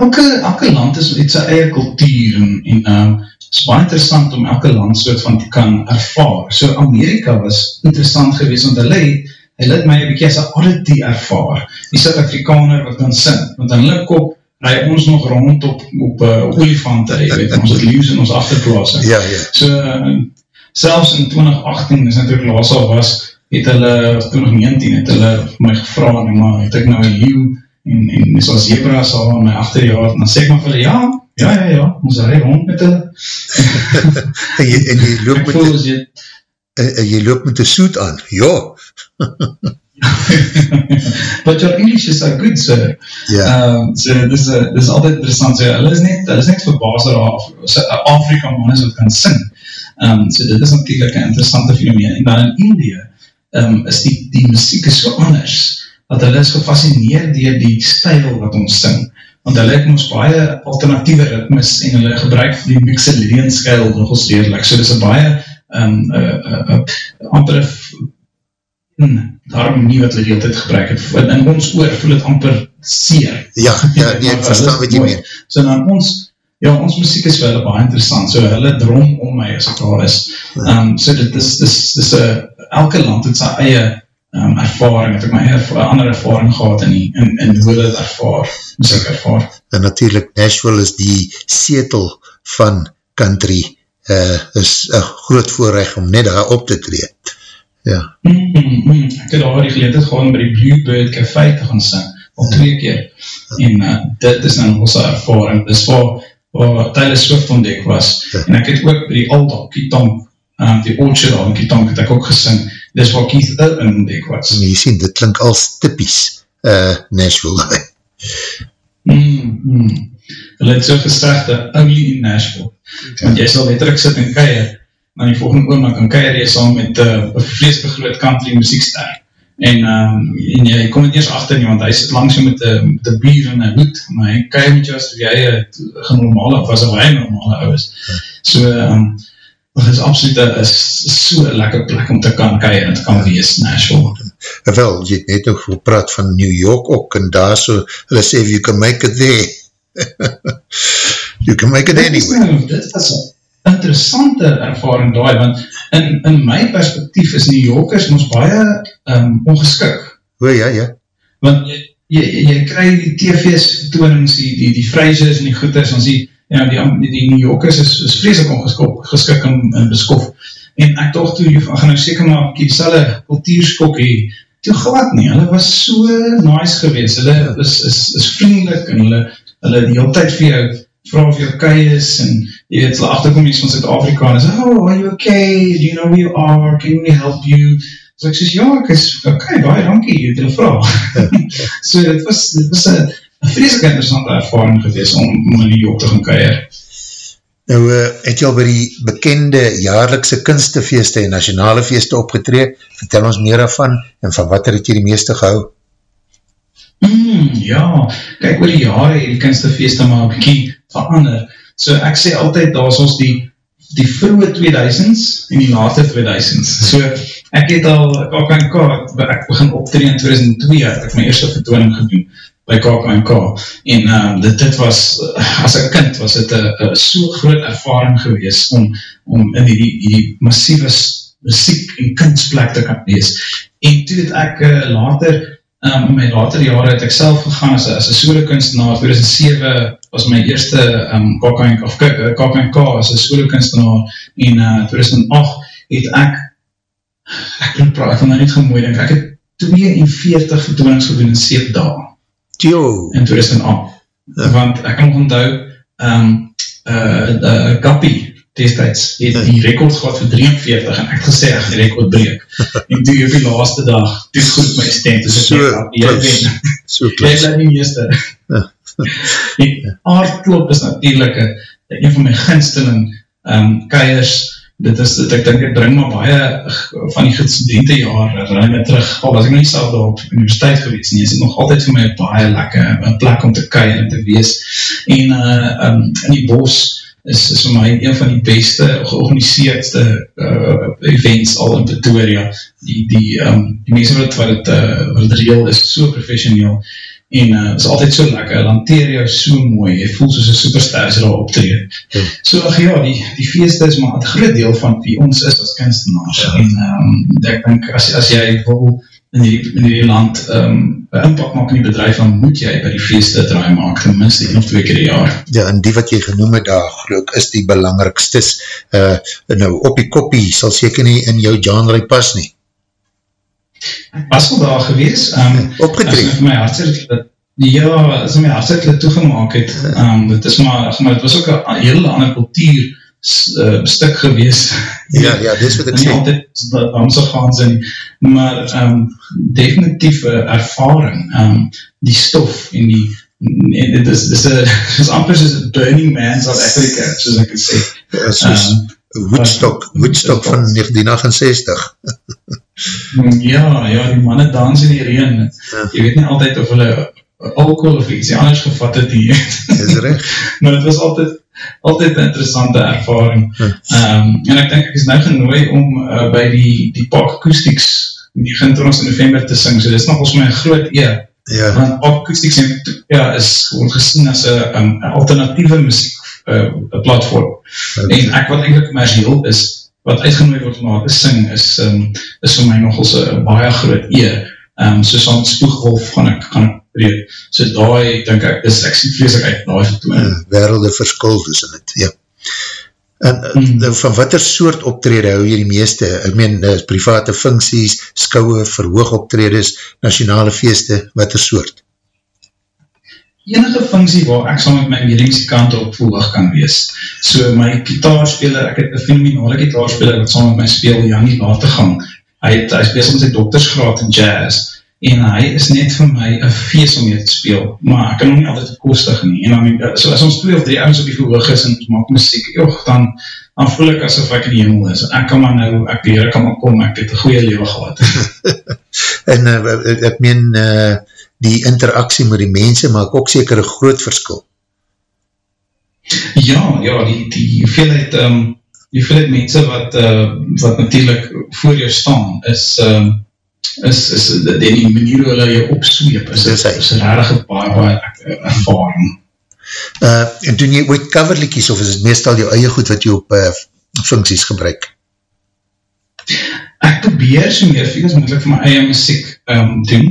elke, elke land is het sy eie kultuur en, en um, is baie interessant om elke land soort van te kan ervaar. So Amerika was interessant geweest, want hulle het, hulle het my een bykie as een oddity ervaar. Die Suid-Afrikaner wat kan sing, want in hulle kop rij ons nog rond op, op uh, olifante, jy weet, ons het leeuws in ons achterplaas. Ja, ja. So, uh, selfs in 2018, is natuurlijk laas al was, het hulle, of 2019, het hulle my gevra, nee, maar het ek nou een leeuw, en, en is al zebras al aan my achterjaar, dan sê ek maar vir hulle, ja, ja, ja, ja, ons rij rond met hulle. En jy, en jy loop Ek met, voel as jy, en, en jy loop met een soet aan, ja, but your English is so good, sir. ja, Um, so dis, uh, dis altijd interessant, so, hulle is net, hulle is net verbaas dat daar Af- so, uh, Afrika man is wat kan sing. Um, so dit is natuurlijk een interessante fenomeen. En dan in Indië um, is die, die muziek is so anders, dat hulle is gefascineerd dier die stijl wat ons sing. Want hulle het ons baie alternatieve ritmes en hulle gebruik die mixolydian stijl nogals deerlik. So dit is een baie um, uh, uh, uh, amper hmm, daarom nie wat hulle die hele tijd gebruik het. In, in ons oor voel het amper seer. ja, ja, nee, ek verstaan wat jy meen. So dan ons, ja, ons muziek is wel baie interessant, so hulle drom om my as ek daar is. Um, so dit is, dis, dis a, elke land het sy eie um, ervaring, het ek my erv ander ervaring gehad in, die, in, in hoe hulle ervaar, muziek ervaar. En natuurlijk Nashville is die setel van country, uh, is een groot voorrecht om net daar op te tree. Ja, Mm, mm, mm. Ek het daar die geleentheid om by die Bluebird Café te gaan sing, al twee keer. En uh, dit is nou ons ervaring. Dis waar, waar Tyler Swift ontdek was. Ja. En ek het ook by die Alda, Kitank, um, die Orchard daar in Kitank het ek ook gesing. Dis waar Keith Urban ontdek was. en jy sien, dit klink als typies uh, Nashville. Mm, mm. Hulle het so gesegde, only in Nashville. Want jy sal letterlijk sit en keier, na die volgende oomlik kan keier jy saam met uh, een vleesbegroot country muziekster. En, um, en jy kom het eers achter nie, want hy sit langs jou met de bier en een hoed, maar hy keier met jou as jy een normale, of as hy een normale ou is. So, um, het is absoluut is so een lekker plek om te kan keier en te kan wees, Nashville. Wel, jy het net ook gepraat van New York ook, en daar so, hulle sê, you can make it there. you can make it nou- Dit was een interessante ervaring daai, want in, in my perspektief is New Yorkers ons baie um, ongeskik. O ja, ja, Want jy, jy, jy kry die TV's toonings, die, die, die Frasers en die goeders, en sê, ja, die, die, die New Yorkers is, is vreselik ongeskik geskik en, en beskof. en ek dacht toe, ek gaan nou seker maar ek die selle kultuurskok hee, toe glad nie, hulle was so nice geweest, hulle is, is, is vriendelik, en hulle, hulle die hele tijd vir jou, vraag of jou kei is, en jy weet, hulle achterkom iets van Zuid-Afrika, en sê, oh, are you okay, do you know who you are, can we help you, so ek sê, ja, ek is, ok, baie dankie, jy het hulle vraag, so dit was, dit was een, een vreselijk interessante ervaring geweest, om, in New York te gaan keier, Nou, uh, het jy al by die bekende jaarlikse kunstefeeste en nationale feeste opgetree? Vertel ons meer daarvan en van wat het jy die meeste gehou? Mm, ja, kijk oor die jare het die kunstefeeste maar een bykie verander. So ek sê altyd, daar is ons die, die vroege 2000s en die late 2000s. So ek het al, KKNK, ek begin optree in 2002, het ek my eerste vertooning gedoen by KKNK en um, dit, dit was, as een kind was dit so groot ervaring gewees om, om in die, die massieve muziek en kunstplek te kan wees en toe het ek uh, later um, in my later jare het ek self gegaan as, as een solo kunstenaar 2007 was my eerste um, KKNK, of KKNK as een solo kunstenaar en uh, 2008 het ek ek wil praat, ek wil nou niet gemoeid ek het 42 vertoonings gedoen in 7 dagen Tjo. in 2008. Ja. Want ek kan onthou, um, uh, uh, Gappie, destijds, het ja. die record gehad vir 43 en ek gesê, ek die record breek. en toe op die laaste dag, toe goed my stem, toe so, jy wen. So jy bly die meeste. Ja. en aardklop is natuurlijk een van my ginsteling um, keiers, dit is, dit, ek denk, ek bring maar baie van die studente jaar ruime terug, al was ek nie self daar op universiteit gewees nie, is het nog altyd vir my baie lekker, een plek om te keir en te wees, en uh, um, in die bos is, is vir my een van die beste, georganiseerdste uh, events al in Pretoria, die, die, um, die mense wat, wat het, uh, wat het real is, so professioneel, en uh, is altyd so lekker, dan teer jou so mooi, jy voel soos een superster as jy daar optreed. Ja. So ach ja, die, die feest is maar het groot deel van wie ons is as kunstenaars, ja. en um, ek denk, as, as jy wil in die, in die land um, een inpak maak in die bedrijf, dan moet jy by die feeste draai maak, ten minste een of twee keer die jaar. Ja, en die wat jy genoem het daar, geluk, is die belangrikstes, uh, nou, op die koppie sal seker nie in jou genre pas nie was al daar gewees, um, opgetreed, my hartstikke, ja, as my hartstikke toegemaak het, um, dit is maar, maar het was ook een hele ander kultuur uh, stuk gewees, ja, ja, dit is wat ek sê, nie altijd Amse gaan zijn, maar um, definitief ervaring, um, die stof en die, en dit is, dit is, dit is amper soos burning man South Africa, soos ek het sê, ja, soos, um, Woodstock, Woodstock van 1968. ja, ja, die manne dans in die reen. Ja. Je weet nie altyd of hulle alcohol of iets anders gevat het hier. Is recht. maar het was altyd, altyd een interessante ervaring. Ja. Um, en ek denk, ek is nou genooi om uh, by die, die Park Acoustics 29 november te sing, so dit is nog ons my een groot eer. Ja. Want Park Acoustics ja, is gewoon gesien as een alternatieve muziek uh, platform. Okay. En ek wat eindelijk commercieel is, wat uitgenooi word om te sing, is, um, is vir my nogals een baie groot eer. Um, so soms spoegwolf gaan ek, gaan ek breed. So daai, denk ek, is ek sien vlees ek uit daai vertoon. Ja, werelde verskul tussen het, ja. En, mm. van wat er soort optrede hou jy die meeste? Ek meen, private funksies, skouwe, verhoog optredes, nationale feeste, wat er soort? enige funksie waar ek saam met my medingskant op volg kan wees. So my kitaarspeler, ek het een fenomenale kitaarspeler wat saam met my speel, Jannie Lategang, hy, het, hy is bezig met sy doktersgraad in jazz, en hy is net vir my een feest om mee te speel, maar ek kan nog nie altijd kostig nie, en dan, so as ons twee of drie ouds op die verhoog is, en maak muziek, joh, dan, dan voel ek asof ek in die hemel is, ek kan maar nou, ek leer, ek kan maar kom, ek het een goeie leven gehad. en uh, ek meen, uh, die interaksie met die mense maak ook seker een groot verskil. Ja, ja, die, die veelheid, um, die veelheid mense wat, uh, wat natuurlijk voor jou staan, is, um, is, is die, die manier hoe hulle jou opsweep, is, is, is een rarige paar waar ervaring. Uh, en doen jy ooit coverlikies, of is het meestal jou eie goed wat jy op uh, funksies gebruik? Ek probeer so meer, veel as moeilijk vir my eie muziek um, doen,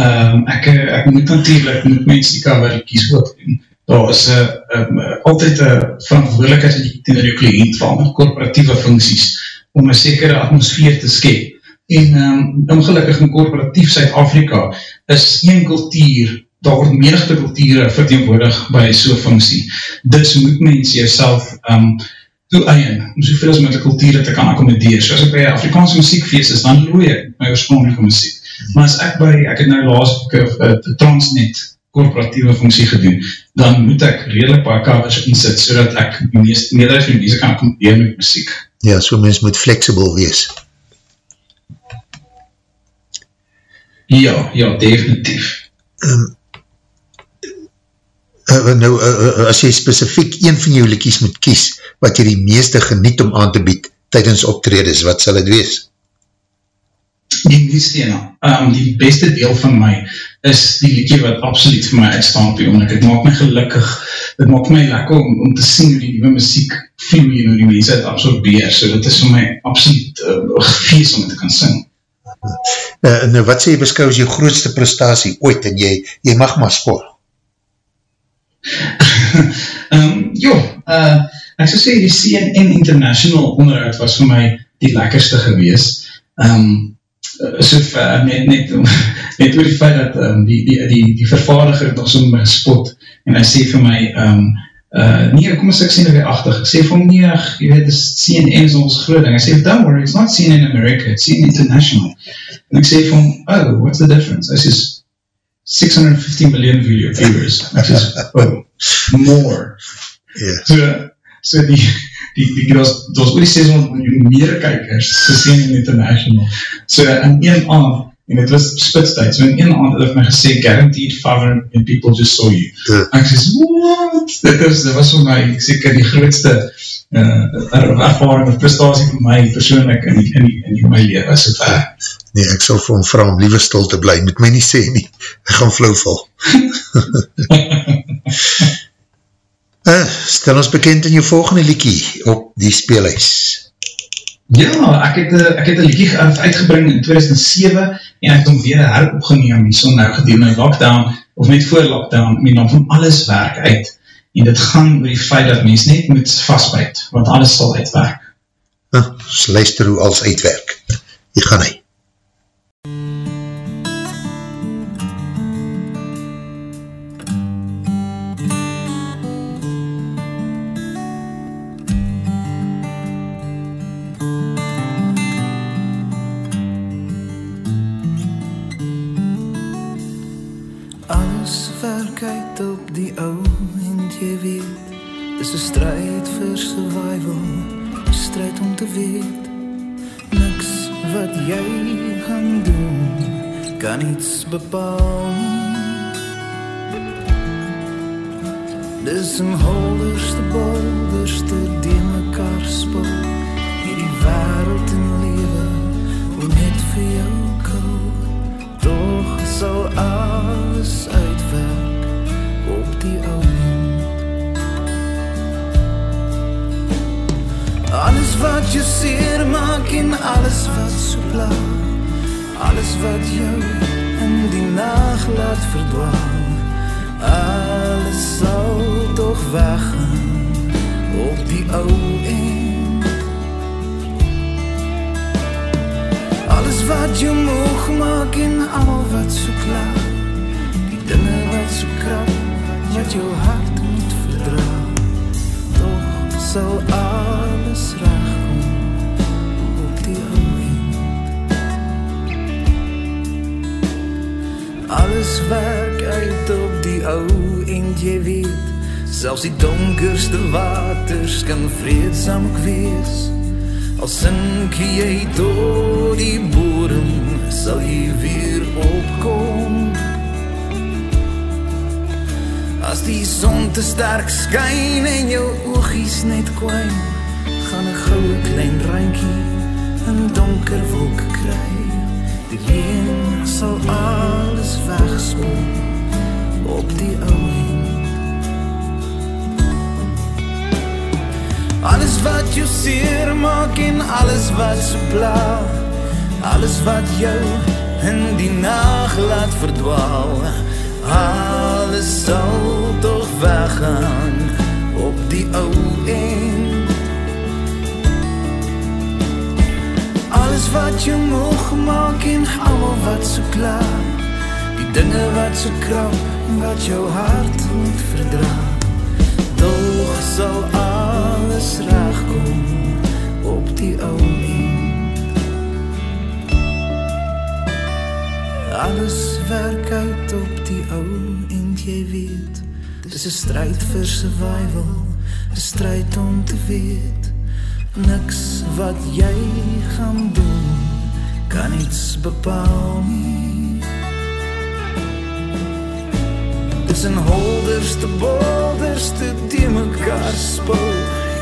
um, ek, ek moet natuurlijk met mens die cover kies ook doen. Daar is uh, um, altyd een verantwoordelikheid dat jy ten jou kliënt van met korporatieve funksies om een sekere atmosfeer te skep. En um, ongelukkig in korporatief Zuid-Afrika is een kultuur, daar word menigte kulture verteenwoordig by so'n funksie. Dit moet mens jyself um, toe eien, om soveel as met die kulture te kan accommodeer. So as ek by Afrikaanse muziekfeest is, dan looi ek my oorspronkelijke muziek. Maar as ek by, ek het nou laatst uh, Transnet korporatieve funksie gedoen, dan moet ek redelijk paar covers insit, so dat ek meerderheid van die muziek kan accommodeer met muziek. Ja, so mens moet flexible wees. Ja, ja, definitief. Um, uh, nou, uh, as jy specifiek een van jou likies moet kies, wat jy die meeste geniet om aan te bied, tydens optredes, wat sal het wees? Die meeste, um, die beste deel van my, is die liedje wat absoluut vir my uitstaan op die oomlik. Het maak my gelukkig, het maak my lekker om, om te sien hoe die nieuwe muziek vloe en hoe die mense het absorbeer, so dit is vir my absoluut uh, feest om te kan sing. Uh, nou, wat sê jy beskou as jou grootste prestatie ooit en jy, jy mag maar spoor? um, jo, uh, ek sal sê die CNN International onderhoud was vir my die lekkerste gewees. Um, so ver, net, net, net oor die feit dat um, die, die, die, die vervaardiger nog so my gespot en hy sê vir my, um, uh, nee, kom as ek sê nou weer achtig, ek sê vir my, nee, jy weet, CNN is ons groot ding, hy sê, don't worry, it's not CNN in America, it's CNN International, en ek sê vir my, oh, what's the difference, hy sê, 650 million viewers, ek sê, oh, more, yeah. so, so die, die, die, was, was oor die 600 miljoen meer kijkers, so CNN International, so in een aand, en het was spitstijd, so in een aand het my gesê, guaranteed favor when people just saw you. Yeah. En ek sê, what? Dit, is, dit was vir my, ek sê, die grootste uh, ervaring of prestatie vir my persoonlik in, in, in, in, in my leven, so ver. Nee, ek sal vir hom vraag om liever stil te bly, met my nie sê nie, ek gaan flauw val. uh, stel ons bekend in jou volgende liekie op die speelhuis. Ja, ek het, eh, ek het een liedje uitgebring in 2007 en ek het om weer heropgeneem die son nou gedurende lockdown of net voor lockdown met dan van alles werk uit en dit gaan oor die feit dat mens net moet vastbuit, want alles sal uitwerk. Nou, luister hoe alles uitwerk. Hier gaan hy. Bepaal Dis een holderste bolderste die mekaar spul Hierdie wereld en lewe Hoe net vir jou kou Toch sal alles uitwerk Alles wat jou seer maak En alles wat so plaag Alles wat jou in die nacht laat verdwaal Alles sal toch weggaan op die ou een Alles wat jou moog maak en al wat so klaar Die dinge wat so krap, wat jou hart sal alles recht op die ou Alles werk uit op die ou en jy weet Selfs die donkerste waters kan vreedsam ook wees. Al sink jy door die bodem Sal jy weer opkom die son te sterk skyn en jou oogies net kwijn Gaan een gouwe klein ruimkie in donker wolk kry. Die reen sal alles wegspoel op die ouwe Alles wat jou seer maak en alles wat so pla Alles wat jou in die nacht laat verdwaal Alles sal toch weggaan op die ouwe wat jou moeg maak en allemaal wat so klaar. Die dinge wat so krap en wat jou hart moet verdra Toch sal alles reg kom op die ou end. Alles werk uit op die ou jy weet. Dis een strijd vir survival Een strijd om te weet. Niks wat jy gaan doen Kan iets bepaal nie. Dis in holderste bolderste Die mekaar spul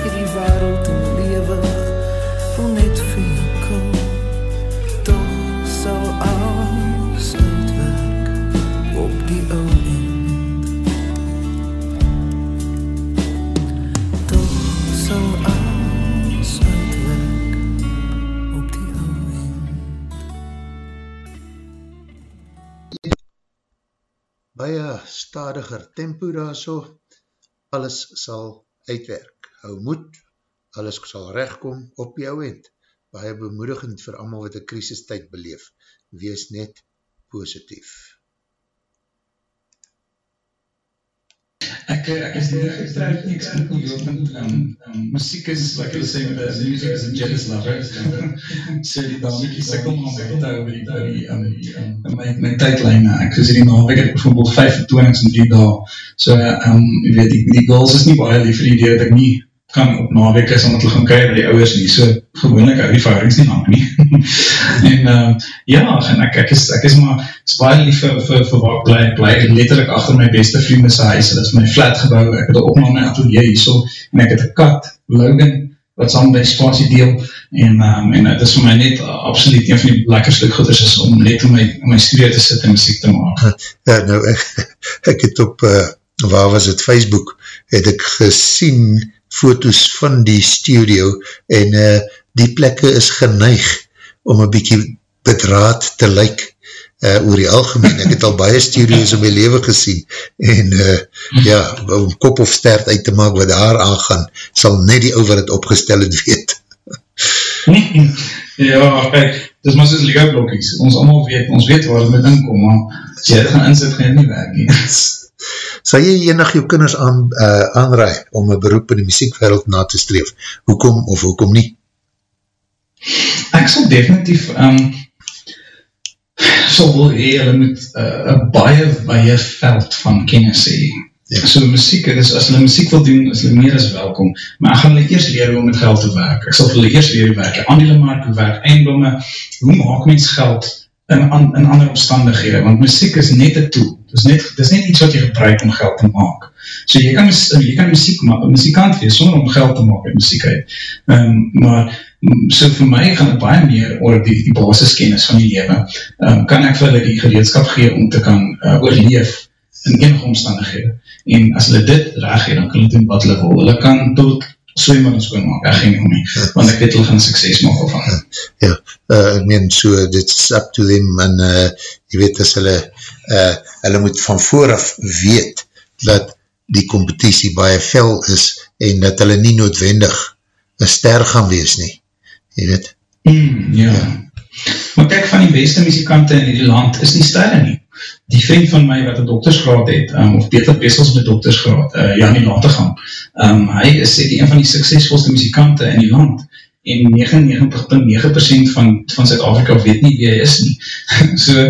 Hierdie wereld en lewe Voel net vir stadiger tempo daar so, alles sal uitwerk. Hou moed, alles sal rechtkom op jou end. Baie bemoedigend vir allemaal wat een crisistijd beleef. Wees net positief. Ek, ek is nie getrouwd nie, ek is enkel lopend, um, um, muziek is, like hulle sê, uh, music is a jealous lover, so die dametjie sikkel maar met te hou by die, by die, um, um, my, my tydlijne, ek is hierdie naweek, ek bijvoorbeeld 25 en 3 dae, so, um, jy weet, die, die girls is nie baie lief vir die idee dat ek nie kan op naweek is, omdat hulle gaan kyk by die ouwers nie, so gewoonlik hou die verhoudings nie lang nie. en uh, ja, en ek, ek, is, ek is maar, is baie lief vir, vir, vir waar ek bly, ek bly letterlijk achter my beste vrienden sy huis, dit is my flat gebouw, ek het ook nog my atelier hier so, en ek het een kat, Logan, wat saam by die spatie deel, en, um, en het is vir my net uh, absoluut een van die lekker stuk goeders is om net in my, in my studio te sit en muziek te maak. Ja, nou, ek, ek het op, uh, waar was het, Facebook, het ek gesien foto's van die studio en uh, die plekke is geneig om een bykie bedraad te lyk uh, oor die algemeen. Ek het al baie studios in my leven gesien en uh, ja, om kop of stert uit te maak wat daar aangaan, sal net die over het opgestel het weet. ja, kijk, dis maar soos Lego blokkies. Ons allemaal weet, ons weet waar het met inkom, maar as jy het gaan inzet, gaan het nie werk nie. Sal jy enig jou kinders aan, uh, aanraai om een beroep in die muziekwereld na te streef? Hoekom of hoekom nie? Ek sal definitief um, sal wil hee, hulle moet uh, een baie baie veld van kennis hee. Ja. So muziek, dus as hulle muziek wil doen, is hulle meer as welkom. Maar ek gaan hulle eerst leer hoe om met geld te werk. Ek sal hulle eerst leer hoe werk, aandelemark, hoe werk, eindbome, hoe maak mens geld in, an, in ander omstandighede, want muziek is net een tool. Dit is net, dit is net iets wat jy gebruik om geld te maak. So jy kan, jy kan muziek maak, muzikant wees, sonder om geld te maak met muziek uit. Um, maar, so vir my gaan het baie meer oor die, die basiskennis van die lewe. Um, kan ek vir hulle die gereedskap gee om te kan uh, oorleef in enige omstandighede. En as hulle dit reg gee, dan kan hulle doen wat hulle wil. Hulle kan tot swem en skoon maak, ek geen nie, want ek weet hulle gaan sukses maak of van. Ja, uh, ek meen so, dit is up to them, en uh, jy weet as hulle, uh, hulle moet van vooraf weet, dat die competitie baie fel is, en dat hulle nie noodwendig een ster gaan wees nie, jy weet. Mm, ja. ja. Maar kyk, van die beste muzikante in die land is nie sterre nie die vriend van my wat een doktersgraad het, um, of Peter Pessels met doktersgraad, uh, Janie Lategang, um, hy is sê die een van die suksesvolste muzikante in die land, en 99.9% van, van Zuid-Afrika weet nie wie hy is nie. so,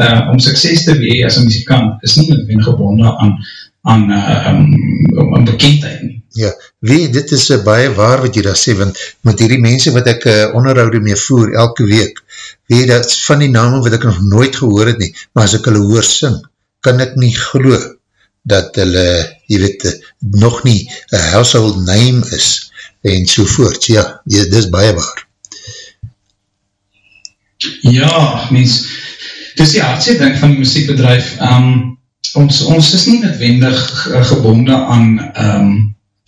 uh, om sukses te wee as een muzikant, is nie met gebonden aan, aan uh, um, um, bekendheid nie. Ja, wie, dit is uh, baie waar wat jy daar sê, want met hierdie mense wat ek uh, onderhoud mee voer elke week, weet dat van die name wat ek nog nooit gehoor het nie, maar as ek hulle hoor sing, kan ek nie glo dat hulle, jy weet, nog nie een household name is, en sovoorts, ja, ja, dit is baie waar. Ja, mens, dit is die hartse ding van die muziekbedrijf, um, ons, ons is nie netwendig gebonden aan, um,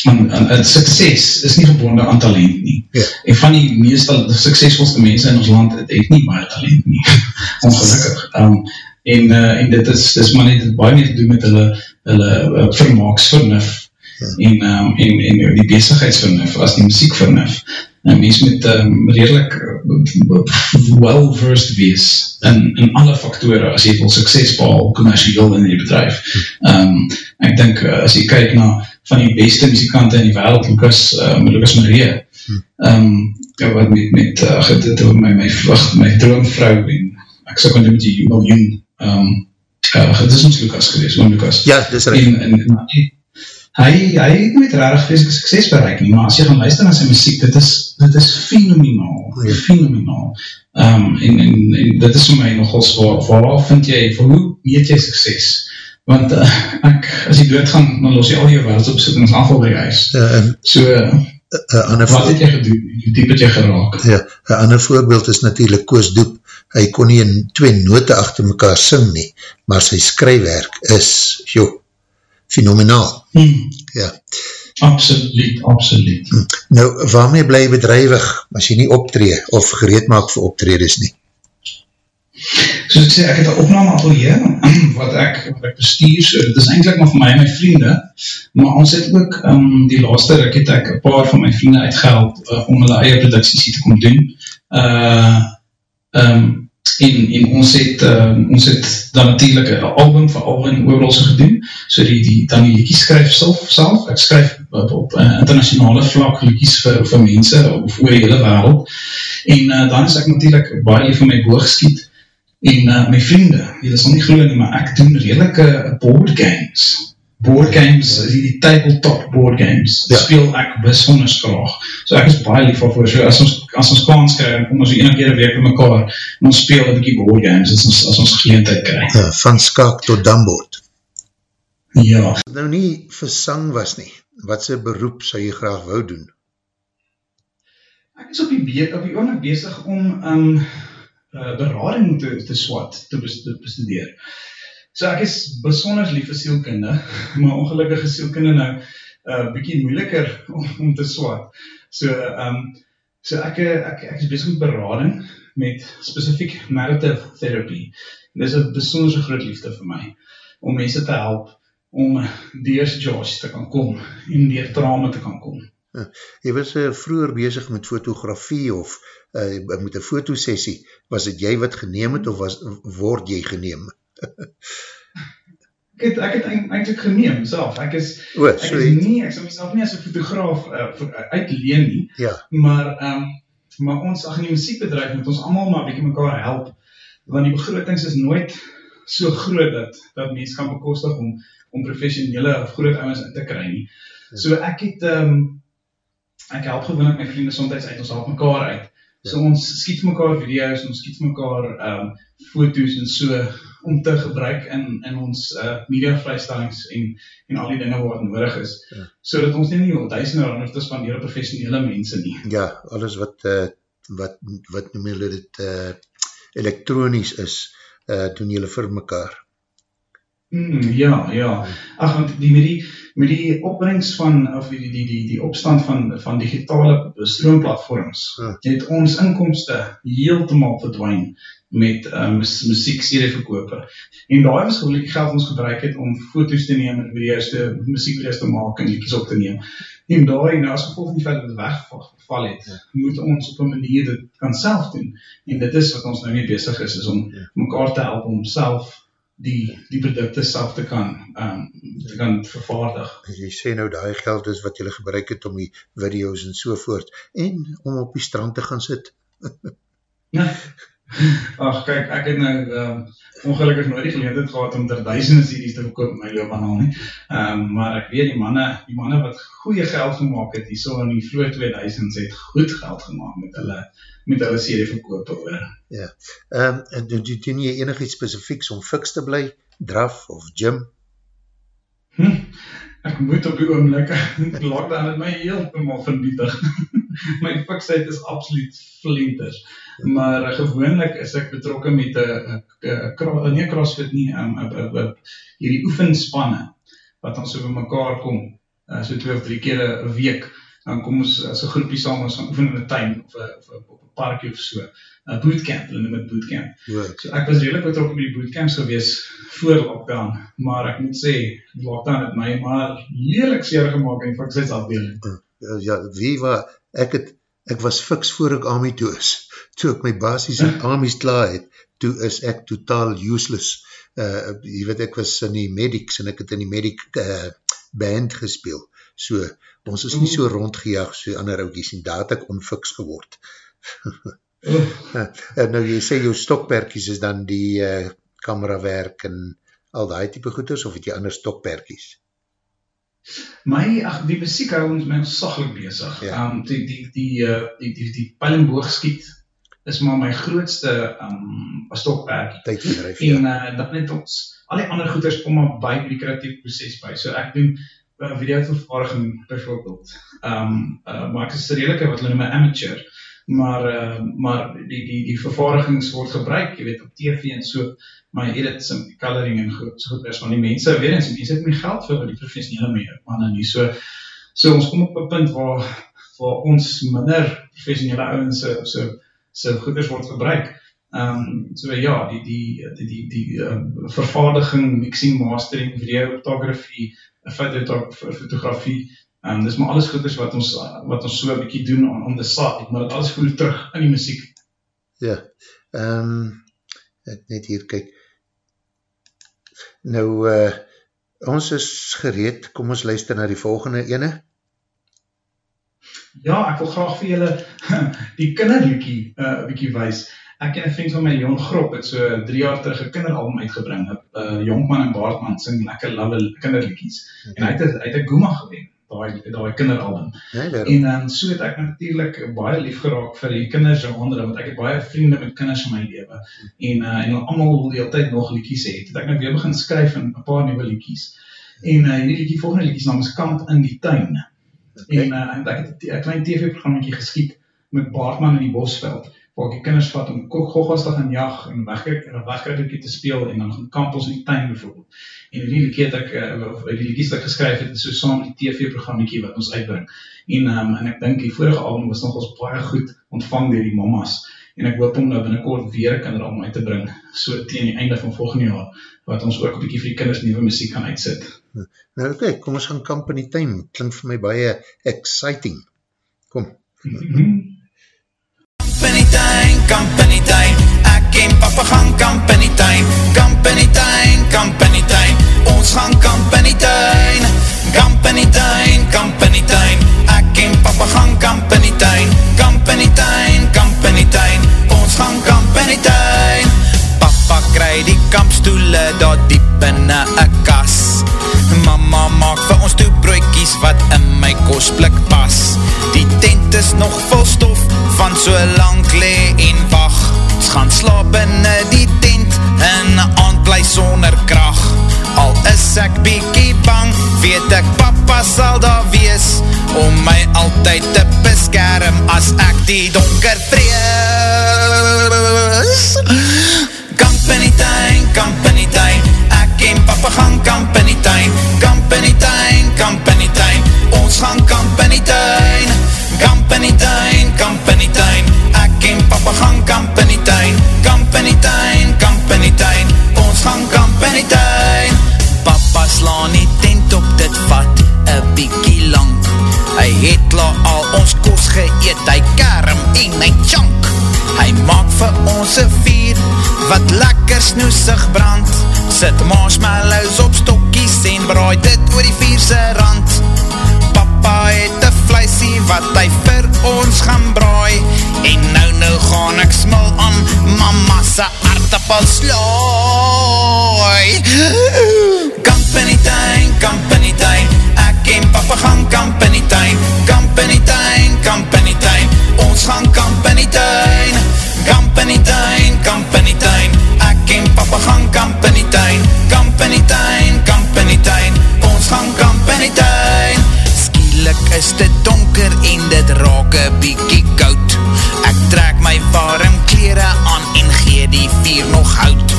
aan, aan, aan sukses is nie gebonde aan talent nie. Ja. En van die meestal suksesvolste mense in ons land het, het nie baie talent nie. Ongelukkig. Um, en, uh, en dit is, dit is maar net, baie nie te doen met hulle, hulle uh, vermaaksvernuf ja. en, um, en, en die bezigheidsvernuf as die muziekvernuf. Een mens moet um, redelijk well-versed wees in, in alle faktore as jy wil sukses behaal commercieel in die bedrijf. Um, ek dink as jy kyk na van die beste muzikante in die wereld, Lucas, um, Lucas Marie, um, wat met, met uh, dit, my, my, my droomvrou en ek sê kon dit met die miljoen um, uh, dit is ons Lucas geweest, oom Lucas. Ja, dit is recht. En, en, en, hy, hy het nooit rarig vreselike sukses bereik nie, maar as jy gaan luister na sy muziek, dit is, dit is fenomenaal, ja. fenomenaal. Um, en, en, en dit is vir my nogal zwaar, vooral vind jy, voor hoe weet jy sukses? Want uh, ek, as jy doodgaan, dan los jy al jou wereld op soek en ons afval by huis. Ja, en, so, uh, wat het jy gedoen? Hoe diep het jy geraak? Ja, een ander voorbeeld is natuurlijk Koos Doep. Hy kon nie in twee note achter mekaar sing nie, maar sy skrywerk is, joh, fenomenaal. Hmm. Ja. Absoluut, absoluut. Hmm. Nou, waarmee bly bedrijwig as jy nie optree of gereed maak vir optredes nie? Soos ek sê, ek het een opname atelier wat ek, wat ek bestuur, so, dit is eindelijk maar vir my en my vriende, maar ons het ook, um, die laaste ruk het ek een paar van my vriende uitgehaald uh, om hulle eie producties te kom doen. Uh, um, en, en ons het um, ons het dan natuurlijk een album van Alwin Oorlose gedoen, so die, die dan die liekies skryf self, self. ek skryf op, op uh, internationale vlak liekies vir, vir mense of oor die hele wereld, en uh, dan is ek natuurlijk baie van my boogskiet, en uh, my vriende, jy is al nie geloof nie, maar ek doen redelike board games, board games, die, die tabletop board games, ja. speel ek besonders graag. So ek is baie lief voor, so as ons, as ons kans krijg, kom ons ene keer een week met mekaar, en ons speel een bykie board games, as ons, as ons geleentheid krijg. Ja, van skak tot damboord. Ja. Nou nie versang was nie, wat sy beroep sal jy graag wou doen? Ek is op die, beet, op die oorlik bezig om um, uh, berading te, te swat, te bestudeer. So ek is besonders lief vir sielkunde, maar ongelukkige sielkunde nou 'n uh, bietjie moeiliker om, om te swat. So ehm um, so ek ek ek is besig met berading met spesifiek narrative therapy. En dis 'n besondere groot liefde vir my om mense te help om deur Josh te kan kom en deur trauma te kan kom. Ja, jy was uh, vroeger bezig met fotografie of uh, met een fotosessie. Was het jy wat geneem het of was, word jy geneem? Ek het, ek het eindelijk geneem self, ek is, o, ek is nie, ek sal myself nie as een fotograaf uh, uitleen nie, ja. maar, um, maar ons, ach in die muziekbedrijf moet ons allemaal maar bykie mekaar help, want die begrotings is nooit so groot dat, dat mens kan bekostig om, om professionele of groot ouwens in te kry nie. Ja. So ek het, um, ek help gewoon met my vrienden somtijds uit, ons help mekaar uit. Ja. So ons skiet mekaar video's, ons skiet mekaar um, foto's en so, om te gebruik in, in ons uh, media vrystellings en, en al die dinge wat nodig is, ja. so dat ons nie nie duisende rand hoef te spandeer professionele mense nie. Ja, alles wat, uh, wat, wat noem julle dit, uh, elektronies is, uh, doen julle vir mekaar. Mm, ja, ja. Ach, want die, met die, met die opbrengst van, of die, die, die, die opstand van, van digitale stroomplatforms, ja. het ons inkomste heel te maal verdwijn met um, muziek serie verkope. En daar was gewoonlik geld ons gebruik het om foto's te neem en video's te, muziekvideo's te maak en liedjes op te neem. En daar, nou as gevolg van die feit dat het weggeval het, ja. moet ons op een manier dit kan self doen. En dit is wat ons nou nie bezig is, is om ja. mekaar te help om self die, die producte self te kan, um, te kan vervaardig. Jy sê nou, die geld is wat jy gebruik het om die video's en sovoort, en om op die strand te gaan sit. ja. Ach, kyk, ek het nou um, ongelukkig nooit die geleendheid gehad om ter duisende series te verkoop my loopbaan al nie. Um, maar ek weet die manne, die manne wat goeie geld gemaakt het, die so in die vloer 2000s het goed geld gemaakt met hulle, met hulle serie verkoop oor. Ja, um, en doen, doen jy enig iets specifieks om fix te bly, draf of gym? Hm, ek moet op die oomlik, lockdown het my heel te mal vernietig. my fiksheid is absoluut flinters. Maar uh, gewoonlik is ek betrokken met een, nie crossfit nie, um, hierdie oefenspanne, wat ons over mekaar kom, uh, so twee of drie keer een week, dan kom ons as een groepie saam, ons gaan oefen in een tuin, of, of, op een parkje of so, een bootcamp, hulle noem het bootcamp. Right. So ek was redelijk betrokken met die bootcamps gewees voor lockdown, maar ek moet sê, lockdown het my maar lelijk seer gemaakt in die fikseidsafdeling. Ja, ja, wie waar, ek het ek was fiks voor ek Ami toe is, toe ek my basis in Ami's klaar het, toe is ek totaal useless, uh, jy weet ek was in die medics en ek het in die medic uh, band gespeel, so ons is nie so rondgejaag so ander oukies en daar het ek onfiks geword. en nou jy sê jou stokperkies is dan die uh, camerawerk en al die type goeders of het jy ander stokperkies? My, ach, die muziek hou ons my saglik bezig. Ja. Um, die, die, die, uh, die, die, die pijl en boogskiet is maar my grootste um, stokperkie. Tijdverdrijf, En ja. uh, dat net ons, al die ander goeders kom maar by die creatieve proces by. So ek doen uh, videovervaardiging bijvoorbeeld. Um, uh, maar ek is redelike wat hulle noem 'n amateur. Maar uh, maar die die die vervaardigings word gebruik, jy weet op TV en so, my edits en coloring en goed, so goed is van die mense, weer eens, mense het nie geld vir die professionele mee, manne nie. So so ons kom op 'n punt waar waar ons minder professionele ouens se se se goeders word gebruik. Ehm um, so ja, die die die die die um, vervaardiging, mixing, mastering, video, photography, fotografie, ehm um, dis maar alles goeders wat ons wat ons so 'n bietjie doen on, on the side, maar dit alles vloei terug in die musiek. Ja, ehm um, ek net hier kyk. Nou, uh, ons is gereed, kom ons luister na die volgende ene. Ja, ek wil graag vir julle die kinderliedjie 'n uh, bietjie wys. Ek en 'n vriend van my Leon Grop het so 3 jaar terug 'n kinderalbum uitgebring. 'n uh, Jonkman en Baardman sing lekker love kinderliedjies. Okay. En hy het hy het 'n Guma gewen, daai daai kinderalbum. Nee, En dan um, so het ek natuurlik baie lief geraak vir die kinders genre want ek het baie vriende met kinders in my lewe. En uh, en almal wil die hele tyd nog liedjies hê. Toe ek nou weer begin skryf 'n paar nuwe liedjies. En uh, hierdie liedjie volgende liedjie se naam is Kamp in die tuin. okay. En uh, ek het 'n klein TV-programmetjie geskiet met Baardman in die Bosveld waar ek die kinders vat om goggas te gaan jag en wegkyk en 'n wegkruipie te speel en dan gaan kamp ons in die tuin byvoorbeeld. En hierdie liedjie het ek uh, of die liedjies wat ek geskryf het is so saam met die TV-programmetjie wat ons uitbring. En um, en ek dink die vorige album was nogals baie goed ontvang deur die mammas en ek hoop om nou binnekort weer 'n kinderalbum uit te bring so teen die einde van volgende jaar wat ons ook 'n bietjie vir die kinders nuwe musiek kan uitsit. Nou oké, okay, kom ons gaan kamp in die tuin. Klink vir my baie exciting. Kom. Kamp in die tuin, kamp in die tuin Ek en papa gaan kamp in die tuin Kamp in die tuin, kamp in die tuin Ons gaan kamp in die tuin Kamp in die tuin, kamp in die tuin Ek en papa gaan kamp in die tuin Kamp in die tuin, kamp in die tuin Ons gaan kamp in die tuin Papa kry die kampstoele daar diep in een kas. Mama maak vir ons toe broekies wat in my kostblik pas. Die tent is nog vol bykie bang, weet ek papa sal daar wees Om my altyd te beskerm as ek die donker vrees snoesig brand. Sit marshmallows op stokkies En braai dit oor die vierse rand. Papa het een vleisie Wat hy vir ons gaan braai. En nou nou gaan ek smil aan Mama se aardappel slooi Kamp in die tuin, kamp in die tuin. Ek en papa gaan kamp in die tuin. Kamp in die tuin, kamp in die tuin. Ons gaan kamp in die tuin is dit donker en dit raak een bykie koud. Ek trek my warm kleren aan en gee die vier nog hout.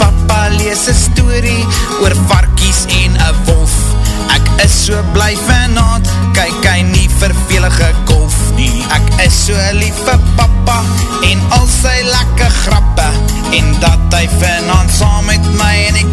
Papa lees een story oor varkies en een wolf. Ek is so bly vanavond, kyk hy nie vervelige golf nie. Ek is so lief vir papa en al sy lekker grappe En dat hy vanavond saam met my in die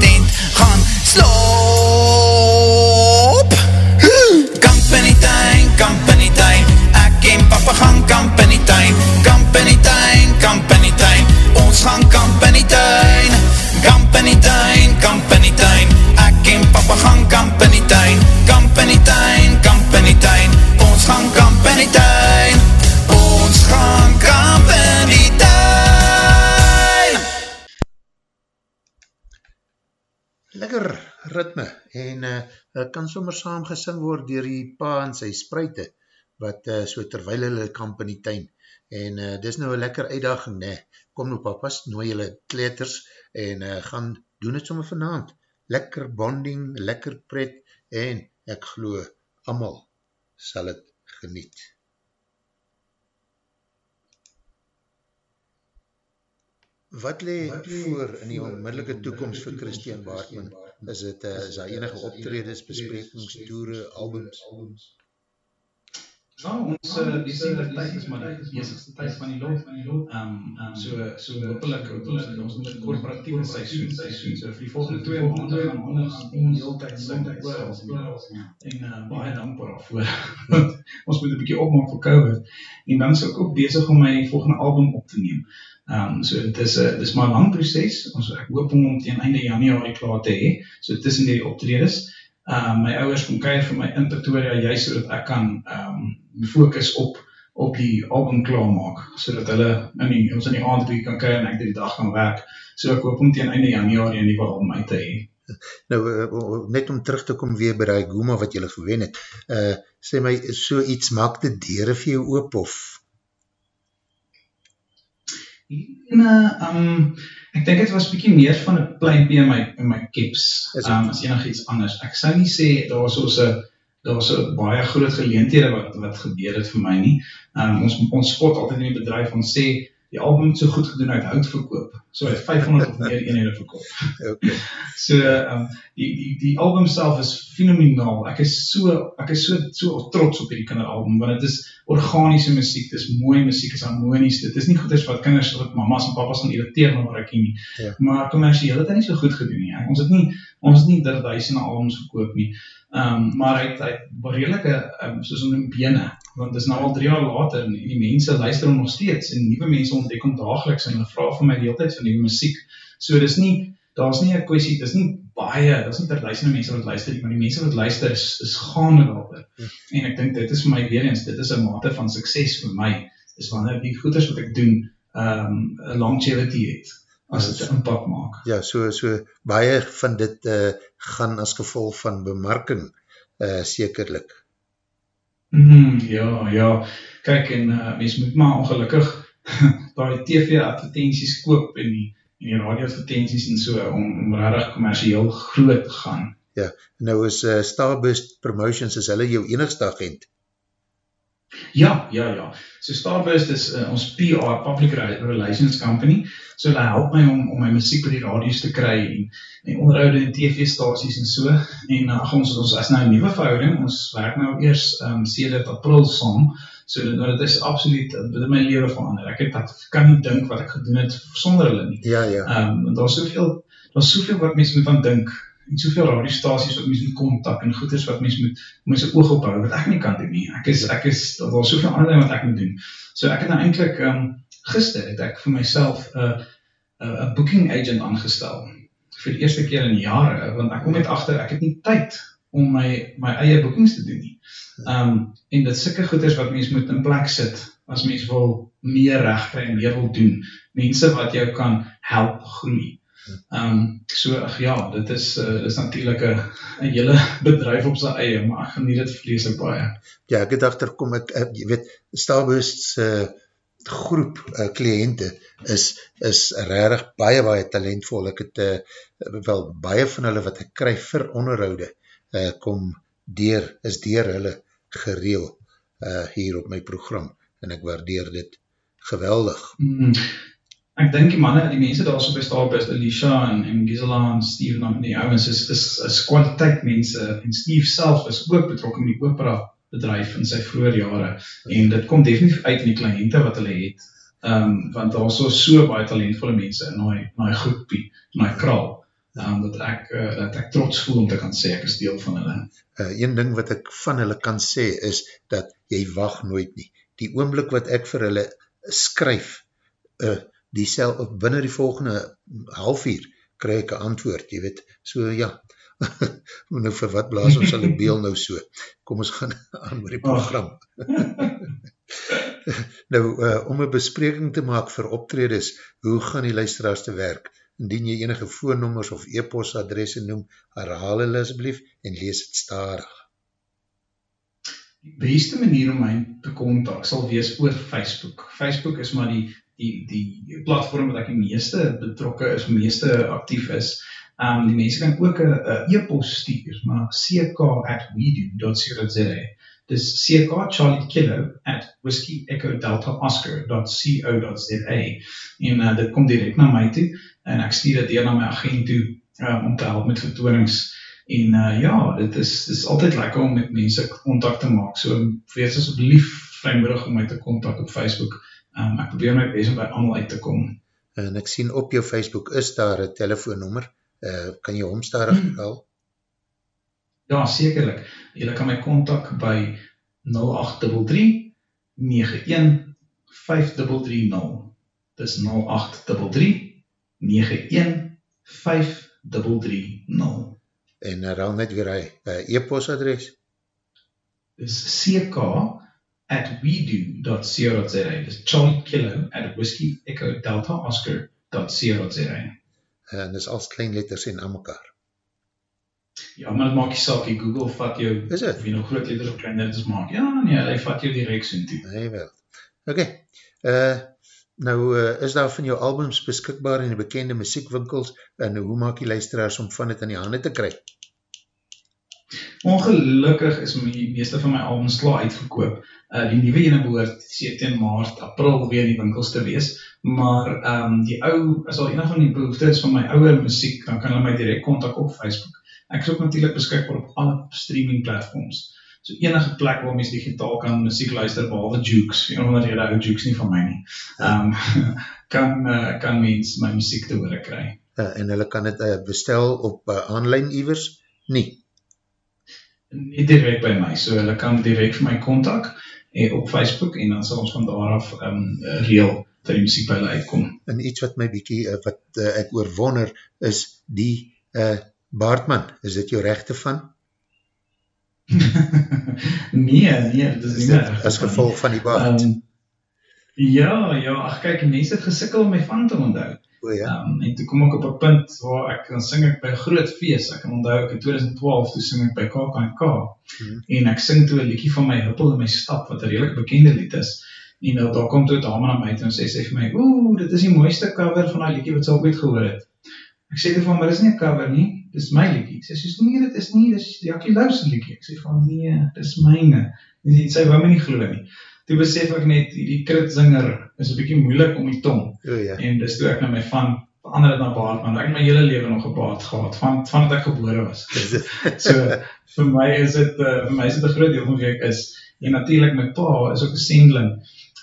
kan sommer saam gesing word dier die pa en sy spuite wat uh, so terwijl hulle kamp in die tuin en uh, dis nou een lekker uitdaging ne, kom nou papas, nooi julle kleters en uh, gaan doen het sommer vanavond, lekker bonding, lekker pret en ek glo, amal sal het geniet. Wat le voor in die onmiddellike toekomst vir Christian Baartman? Is het, uh, enige optredes, besprekings, toere, albums? Ja, ons uh, die sien tyd is maar die besigste tyd van die lot. Ehm um, so so hopelik hopelik ons moet 'n korporatiewe seisoen seisoen. So vir die volgende 2 maande gaan ons die hele tyd sing oor ons en uh, baie dankbaar daarvoor. ons moet 'n bietjie opmaak vir COVID en dan sou ek ook besig om my volgende album op te neem. Ehm um, so dit is 'n dis maar 'n lang proses. Ons ek hoop om teen einde Januarie klaar te hê. So tussen die optredes um, my ouers kom kuier vir my in Pretoria juist sodat ek kan um, fokus op op die album klaar maak sodat hulle in die ons in die aand bietjie kan kuier en ek die dag kan werk. So ek hoop om teen einde Januarie 'n nuwe album uit te hê. Nou uh, net om terug te kom weer by daai Guma wat jy gewen het. Uh sê my so iets maak dit deure vir jou oop of Nee, um Ek dink dit was bietjie meer van 'n pleintjie in my in my keps um, as enigiets anders. Ek sou nie sê daar was so 'n daar was 'n baie groot geleenthede wat wat gebeur het vir my nie. Um, ons ons spot altyd in die bedryf om sê die album het so goed gedoen uit hout verkoop. So hy 500 of meer eenhede verkoop. Okay. So ehm um, die die die album self is fenomenaal. Ek is so ek is so so trots op hierdie kinderalbum want dit is organiese musiek, dit is mooi musiek, dit is harmonies. Dit is nie goeders wat kinders wat mammas en pappas gaan irriteer maar wat ek nie. Ja. Maar kommersieel het hy nie so goed gedoen nie. Ons het nie ons het nie duisende albums verkoop nie. Ehm um, maar hy het hy redelike um, soos om in bene want dis nou al 3 jaar later en, die mense luister nog steeds en nuwe mense ontdek hom daagliks en hulle vra vir my die hele tyd van nuwe musiek. So dis nie daar's nie 'n kwessie, dis nie baie, daar's nie duisende mense wat luister nie, maar die mense wat luister is is gaande daaroor. En ek dink dit is vir my weer eens, dit is 'n mate van sukses vir my. Dis wanneer die goeders wat ek doen ehm um, 'n longevity het as dit 'n impak maak. Ja, so so baie van dit eh uh, gaan as gevolg van bemarking eh uh, sekerlik. Mm, ja, ja. Kijk, en uh, mens moet maar ongelukkig daai TV advertenties koop en die en die radio advertenties en so om om regtig kommersieel groot te gaan. Ja, nou is uh, Starburst Promotions is hulle jou enigste agent. Ja, ja, ja. So Starburst is uh, ons PR, Public Relations Company. So hulle help my om om my musiek by die radio's te kry en en onderhoude in TV-stasies en so. En uh, ons ons is nou 'n nuwe verhouding. Ons werk nou eers ehm um, sedert April saam. So nou dit is absoluut dit het my lewe verander. Ek het ek kan nie dink wat ek gedoen het sonder hulle nie. Ja, ja. Ehm um, daar's soveel daar's soveel wat mense moet aan dink en soveel radiostasies wat mense moet kontak en goeders wat mense moet mense oog op hou wat ek nie kan doen nie. Ek is ek is daar's soveel ander dinge wat ek moet doen. So ek het nou eintlik ehm um, gister het ek vir myself 'n uh, 'n uh, booking agent aangestel vir die eerste keer in jare want ek kom net agter ek het nie tyd om my my eie boekings te doen nie. Ehm um, en dit sulke goeders wat mense moet in plek sit as mens wil meer regkry en meer wil doen. Mense wat jou kan help groei. Ehm um, so ag ja, dit is uh, is natuurlik 'n 'n hele bedryf op sy eie, maar ek geniet dit vreeslik baie. Ja, ek het agterkom ek, ek jy weet Starburst se uh, groep uh, kliënte is is regtig baie baie talentvol. Ek het uh, wel baie van hulle wat ek kry vir onderhoude uh, kom deur is deur hulle gereël uh, hier op my program en ek waardeer dit geweldig. Mm, Ek dink die manne, die mense daar so by Starburst, Alicia en, en Gisela en Steve en die ouwens is, is, is kwaliteit mense en Steve self is ook betrokken met die opera bedrijf in sy vroeger jare en dit kom definitief uit in die kliënte wat hulle het um, want daar is so, baie talentvolle mense in in die groepie, in die kraal um, dat, ek, uh, dat ek trots voel om te kan sê ek is deel van hulle. Uh, een ding wat ek van hulle kan sê is dat jy wacht nooit nie. Die oomblik wat ek vir hulle skryf, uh, die sel, binnen die volgende half uur, krijg ek een antwoord, jy weet, so ja, nou vir wat blaas ons hulle beel nou so, kom ons gaan aan met die program. nou, uh, om een bespreking te maak vir optredes, hoe gaan die luisteraars te werk? indien jy enige voornommers of e-postadresse noem, herhaal hulle asblief en lees het starig. Die beste manier om my te kontak sal wees oor Facebook. Facebook is maar die die die platform wat ek die meeste betrokke is, meeste aktief is. Um die mense kan ook 'n e-pos stuur, maar ck@wedo.co.za. Dis ck Charlie Kilo at whiskey echo delta oscar.co.za. En uh, dit kom direk na my toe en ek stuur dit deur na my agent toe um, om te help met vertonings. En uh, ja, dit is dis altyd lekker om met mense kontak te maak. So wees asseblief vrymoedig om my te kontak op Facebook. Um, ek probeer my bes om by almal uit te kom. En ek sien op jou Facebook is daar 'n telefoonnommer. Uh, kan jy hom stadig hmm. haal? Ja, sekerlik. Jy kan my kontak by 0833 91 5330. Dis 0833 91 5330. En herhaal net weer hy uh, e-postadres. Dis ck at wedo.co.za. Dis Charlie Kilo at whiskey echo delta oscar.co.za. En dis als klein letters en aan mekaar. Ja, maar het maak jy saak, Google vat jou, is het? of jy nou groot letters of klein letters maak. Ja, nee, hy vat jou direct soon toe. Nee, wel. Oké, okay. uh, nou uh, is daar van jou albums beskikbaar in die bekende muziekwinkels en hoe maak die luisteraars om van het in die handen te kry? Ongelukkig is my meeste van my albums klaar uitverkoop. Uh, die nieuwe ene behoort 17 maart, april weer in die winkels te wees, maar um, die ou, as al enig van die behoefte is van my ouwe muziek, dan kan hulle my direct contact op Facebook. Ek is ook natuurlijk beskikbaar op alle streaming platforms. So enige plek waar mens digitaal kan muziek luister, behalve Jukes, jy know, omdat jy daar Jukes nie van my nie, um, kan, uh, kan mens my muziek te hoor kry. Uh, en hulle kan het uh, bestel op uh, online evers? Nie nie direct by my, so hulle kan direct vir my kontak eh, op Facebook en dan sal ons van daar af um, reel vir die muziek by hulle uitkom. En iets wat my bykie, uh, wat uh, ek oorwonder, is die uh, Baardman, is dit jou rechte van? nee, nee, dit is, is nie rechte As gevolg van die baard? Um, ja, ja, ach kyk, mense het gesikkel om my van te onthoud. O, ja. um, en toe kom ek op een punt waar ek, dan sing ek by een groot feest, ek kan onthou ek in 2012, toe sing ek by KKNK, hmm. en ek sing toe een liedje van my huppel in my stap, wat een redelijk bekende lied is, en nou, daar kom toe dame na my toe, en sê, sê vir my, oeh, dit is die mooiste cover van die liedje wat sy al ooit gehoor het. Ek sê toe van, maar dit is nie een cover nie, dit is my liedje. Ek sê, nee, dit is nie, dit is Jackie Lauwse liedje. Ek sê van, nee, dit is myne. En sy wou my nie geloof nie toe besef ek net, die kritzinger is een bykie moeilik om die tong. Oh, ja. En dis toe ek na my van, verander het na baard, want ek my hele leven nog gebaard gehad, van, van dat ek gebore was. so, vir my is het, uh, vir my is het een groot deel van wie ek is. En natuurlijk, my pa is ook een sendling,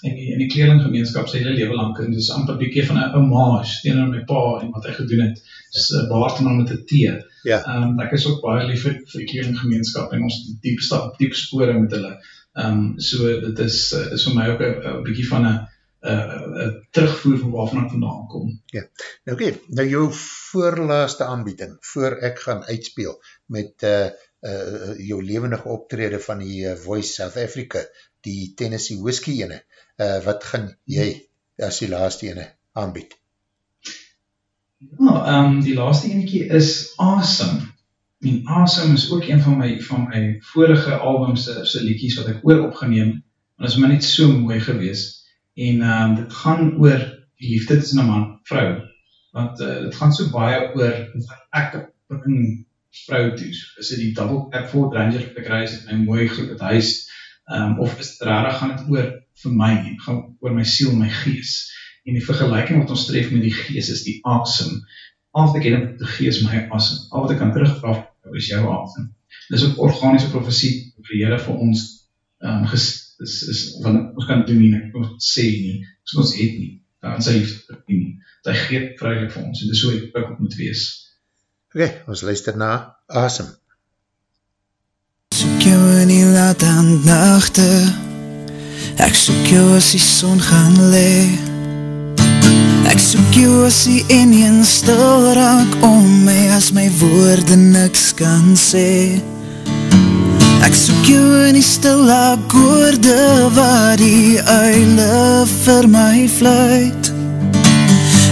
en die, die kleerlinggemeenskap sy hele leven lang, en dus amper bykie van een homage, tegen my pa, en wat hy gedoen het, is uh, baard maar met die thee. Ja. Um, ek is ook baie lief vir, vir die kleerlinggemeenskap, en ons diep, stap, diep spore met hulle. Ehm um, so dit is uh, is vir my ook 'n bietjie van 'n 'n terugvoer van waarvan ek vandaan kom. Ja. Nou oké, okay, nou jou voorlaaste aanbieding voor ek gaan uitspeel met uh uh jou lewendige optrede van die uh, Voice South Africa, die Tennessee Whiskey ene. Uh wat gaan jy as die laaste ene aanbied? Ja, ehm um, die laaste enetjie is Awesome. En Awesome is ook een van my van my vorige albums se se liedjies wat ek oor opgeneem. En dit is maar net so mooi gewees. En ehm um, dit gaan oor die liefde tussen 'n man en vrou. Want uh, dit gaan so baie oor ek bring vrou toe. Is dit die double cab Ford Ranger wat ek ry is my mooi groot huis ehm um, of is dit regtig gaan dit oor vir my en gaan oor my siel my gees. En die vergelyking wat ons tref met die gees is die awesome. Al wat ek het met die gees my awesome. Al wat ek kan terugvra is jou asem. Dis ook organiese profesie vir die Here vir ons um, ges, is, is, want ons kan doen nie, ons sê nie, ons, ons het nie, dan liefde vir nie. Sy geef vrylik vir ons, en dis hoe ek ook moet wees. Okay, ons luister na asem. Soek jou in die laat aan nachte, ek soek jou as die son gaan leeg, Ek soek jou as die enien stil raak om as my woorde niks kan sê. Ek soek jou in die stil akkoorde waar die uile vir my fluit.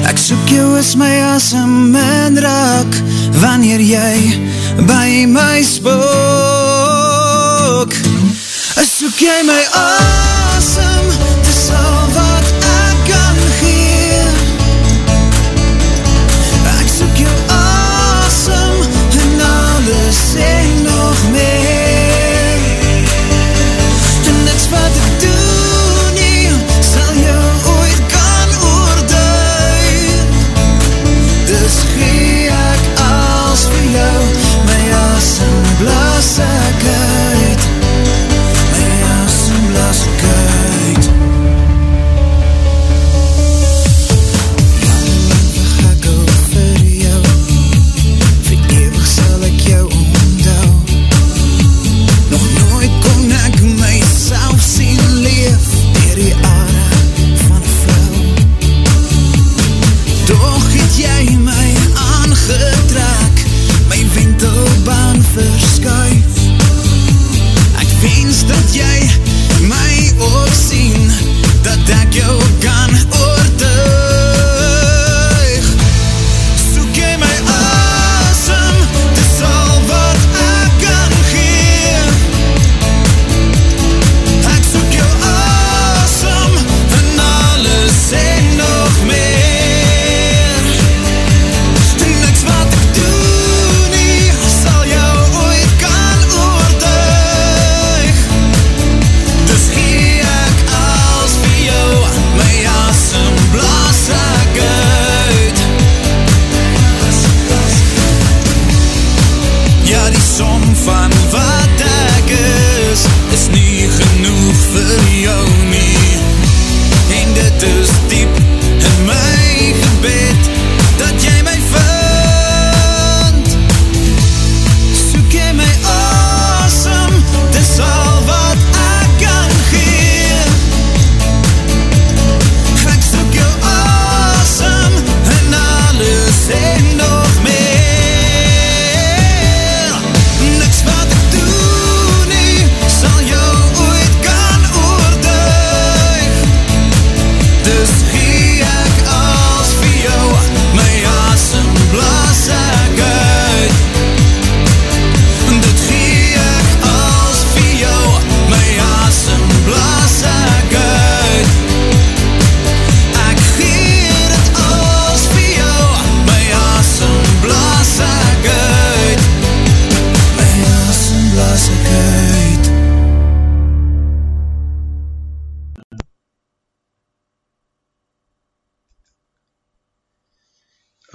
Ek soek jou is my asem en raak Wanneer jy by my spook. Soek jy my asem nog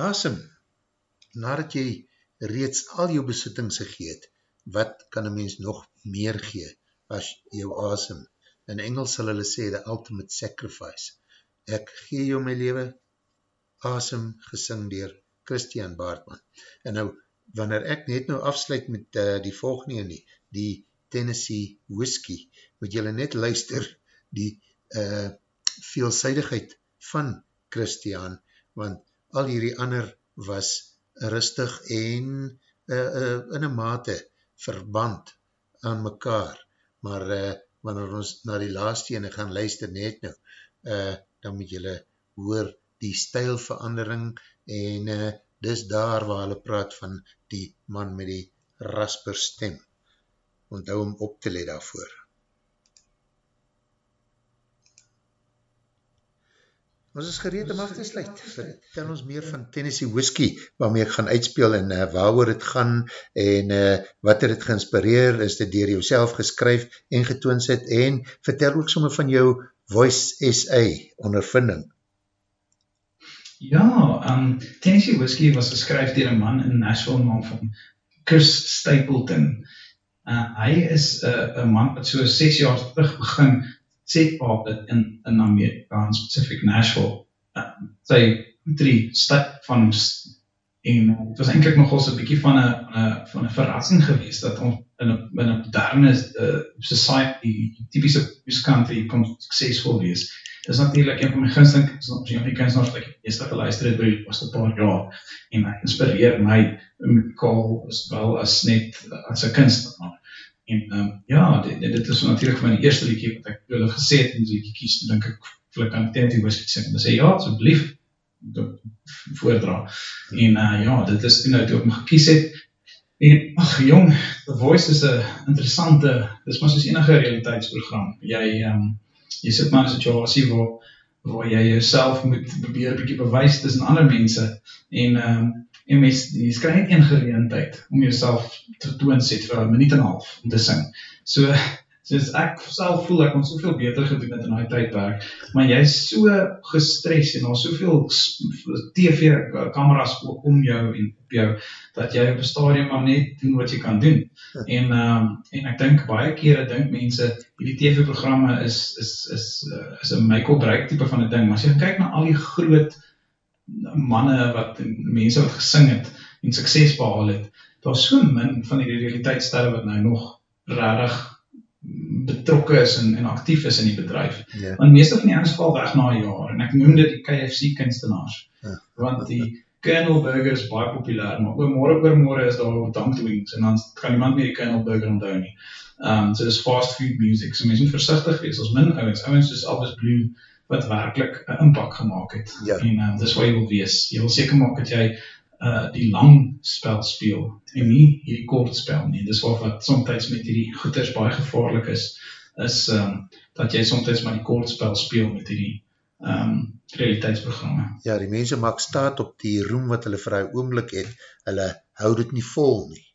Asem, nadat jy reeds al jou besittings gegeet, wat kan een mens nog meer gee as jou asem? In Engels sal hulle sê, the ultimate sacrifice. Ek gee jou my leven, asem gesing dier Christian Baartman. En nou, wanneer ek net nou afsluit met uh, die volgende nie, die Tennessee Whiskey, moet jylle net luister die uh, veelzijdigheid van Christian, want al hierdie ander was rustig en uh, uh, in een mate verband aan mekaar, maar uh, wanneer ons na die laatste ene gaan luister net nou, uh, dan moet jylle hoor die stijlverandering en uh, dis daar waar hulle praat van die man met die rasper stem. Onthou om op te let daarvoor. Ons is gereed om af te sluit. Vertel ons meer van Tennessee Whiskey, waarmee ek gaan uitspeel en uh, waar oor het gaan en uh, wat het het geïnspireer, is dit dier jouself geskryf en getoond sit en vertel ook somme van jou Voice SA ondervinding. Ja, um, Tennessee Whiskey was geskryf dier een man in Nashville, man van Chris Stapleton. Uh, hy is uh, een man wat so 6 jaar terug begin set op het in, in Amerika, in specifiek Nashville. Uh, sy drie stap van en het was eindelijk nog ons een bykie van een, van een verrassing geweest, dat ons in een, in een moderne uh, society, muskant, die kon succesvol wees. Dit is natuurlijk een van my gunsteling, jy die kunstenaars wat ek eerst geluister het, by was een paar jaar, en hy inspireer my, muzikaal, as wel as net, as een kunstenaar. En um, ja, dit, dit is natuurlijk van die eerste liedje wat ek wilde gesê het, en die liedje kies, dan denk ek, wil ek aan Tennessee Whiskey sing, dan sê, ja, asjeblief, voordra. En uh, ja, dit is toe nou toe ek my gekies het. En ag jong, The Voice is 'n interessante, dis maar soos enige realiteitsprogram. Jy ehm um, jy sit maar in 'n situasie waar waar jy jouself moet probeer 'n bietjie bewys tussen ander mense en ehm um, en mens jy kry net een geleentheid om jouself te toon sit vir 'n minuut en 'n half om te sing. So soos ek self voel ek kon soveel beter gedoen het in daai tydperk, maar jy's so gestres en daar's soveel TV kameras om jou en op jou dat jy op 'n stadium maar net doen wat jy kan doen. En ehm um, en ek dink baie kere dink mense hierdie TV-programme is is is uh, is 'n make or break tipe van 'n ding, maar as jy kyk na al die groot manne wat mense wat gesing het en sukses behaal het, daar's so min van hierdie realiteitsterre wat nou nog regtig betrokke is en en aktief is in die bedryf. Ja. Want meeste van die ouens val weg na 'n jaar en ek noem dit die KFC kunstenaars. Ja. Want die Colonel Burger is baie populêr, maar oor môre oor môre is daar ook Dunk Wings en dan kan niemand meer die Colonel Burger onthou nie. Ehm um, so dis fast food music. So mense moet versigtig wees. Ons min ouens, ouens soos Elvis Blue wat werklik 'n impak gemaak het. Ja. En um, dis wat jy wil wees. Jy wil seker maak dat jy uh die lang spel speel en nie hierdie kort spel nie. Dis waar wat soms met hierdie goeters baie gevaarlik is is ehm um, dat jy soms maar die kort spel speel met hierdie ehm um, realiteitsprogramme. Ja, die mense maak staat op die roem wat hulle vir hy oomblik het. Hulle hou dit nie vol nie.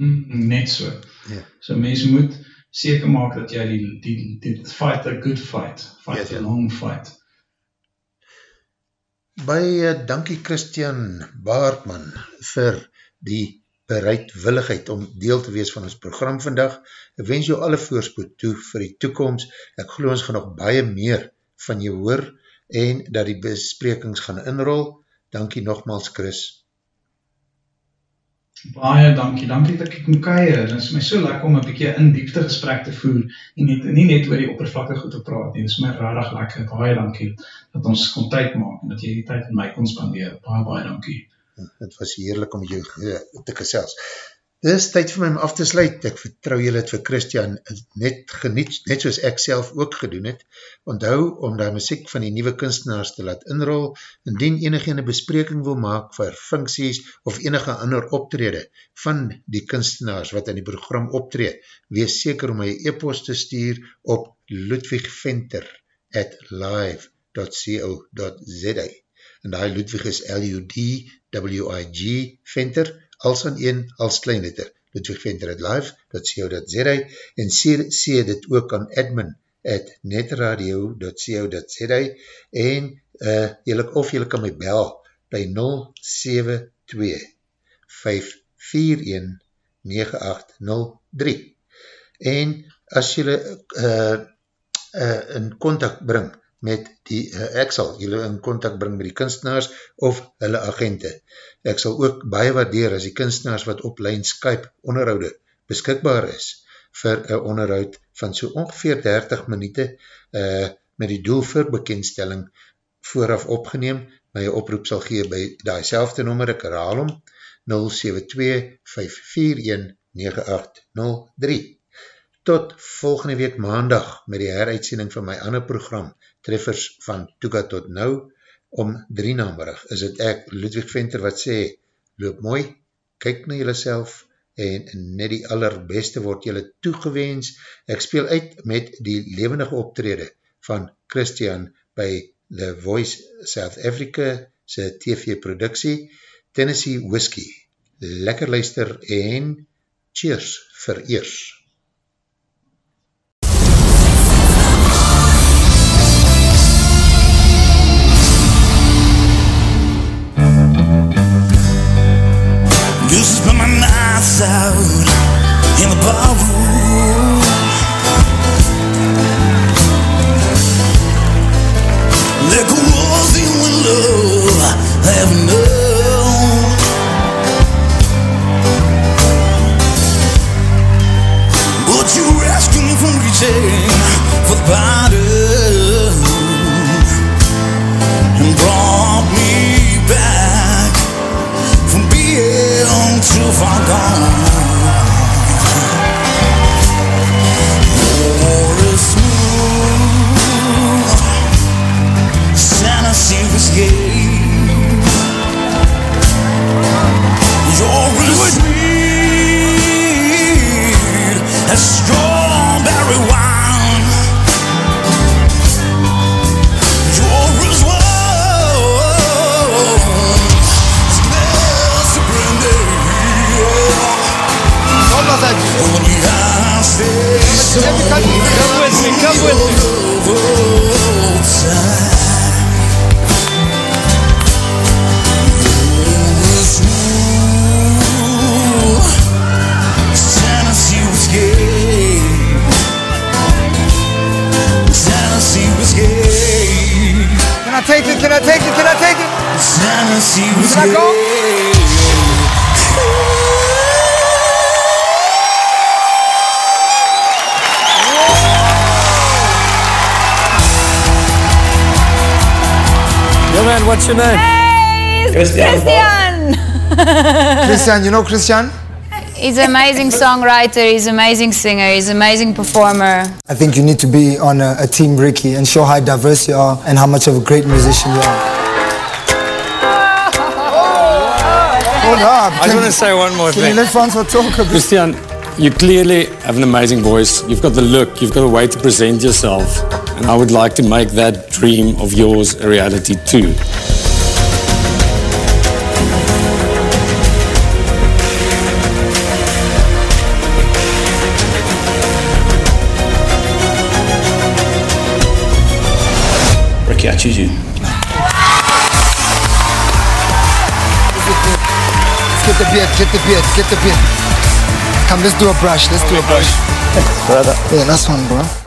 Mm, net so. Ja. So mense moet seker maak dat jy die die die fight a good fight, fight ja, ja. a long fight. Baie dankie Christian Baartman vir die bereidwilligheid om deel te wees van ons program vandag. Ek wens jou alle voorspoed toe vir die toekomst. Ek geloof ons gaan nog baie meer van jou hoor en dat die besprekings gaan inrol. Dankie nogmaals Chris. Baie dankie. Dankie dat ek kon kuier. Dit is my so lekker om 'n bietjie in diepte gesprek te voer en nie nie net oor die oppervlakkige goed te praat nie. Dit is my regtig lekker. Baie dankie dat ons kon tyd maak en dat jy die tyd met my kon spandeer. Baie baie dankie. Dit was heerlik om jou eh, te gesels. Dit is tyd vir my om af te sluit. Ek vertrou julle het vir Christian net geniet, net soos ek self ook gedoen het. Onthou om die muziek van die nieuwe kunstenaars te laat inrol, indien enige ene bespreking wil maak vir funksies of enige ander optrede van die kunstenaars wat in die program optree, wees seker om my e-post te stuur op ludwigventer at live.co.za en die Ludwig is L-U-D-W-I-G Venter als aan een, als klein letter, ludwigventer.live.co.za en sê dit ook aan admin at netradio.co.za en uh, jylle, of jylle kan my bel by 072 541 9803 en as jylle uh, uh, in contact bring met die, uh, ek sal julle in contact bring met die kunstenaars of hulle agente. Ek sal ook baie waardeer as die kunstenaars wat op lijn Skype onderhoude beskikbaar is vir een onderhoud van so ongeveer 30 minute uh, met die doel vir bekendstelling vooraf opgeneem, my oproep sal gee by die selfde nommer, ek herhaal om 072 541 9803 tot volgende week maandag met die heruitsending van my ander program, Treffers van Toeka tot Nou, om drie namerig, is het ek, Ludwig Venter, wat sê, loop mooi, kyk na jylle self, en net die allerbeste word jylle toegewens. Ek speel uit met die levendige optrede van Christian by The Voice South Africa sy TV-productie, Tennessee Whiskey. Lekker luister en cheers vir eers. goosebumps. Christian. Christian, you know Christian? He's an amazing songwriter, he's an amazing singer, he's an amazing performer. I think you need to be on a, a team Ricky and show how diverse you are and how much of a great musician you are. Hold up. I just want to say one more Can you thing. let Francois talk a bit? Christian, you clearly have an amazing voice. You've got the look, you've got a way to present yourself. And I would like to make that dream of yours a reality too. Ricky, I choose you. Let's get the beard, get the beard, get the beard. Come, let's do a brush, let's do a brush. Brother. Yeah, nice one, bro.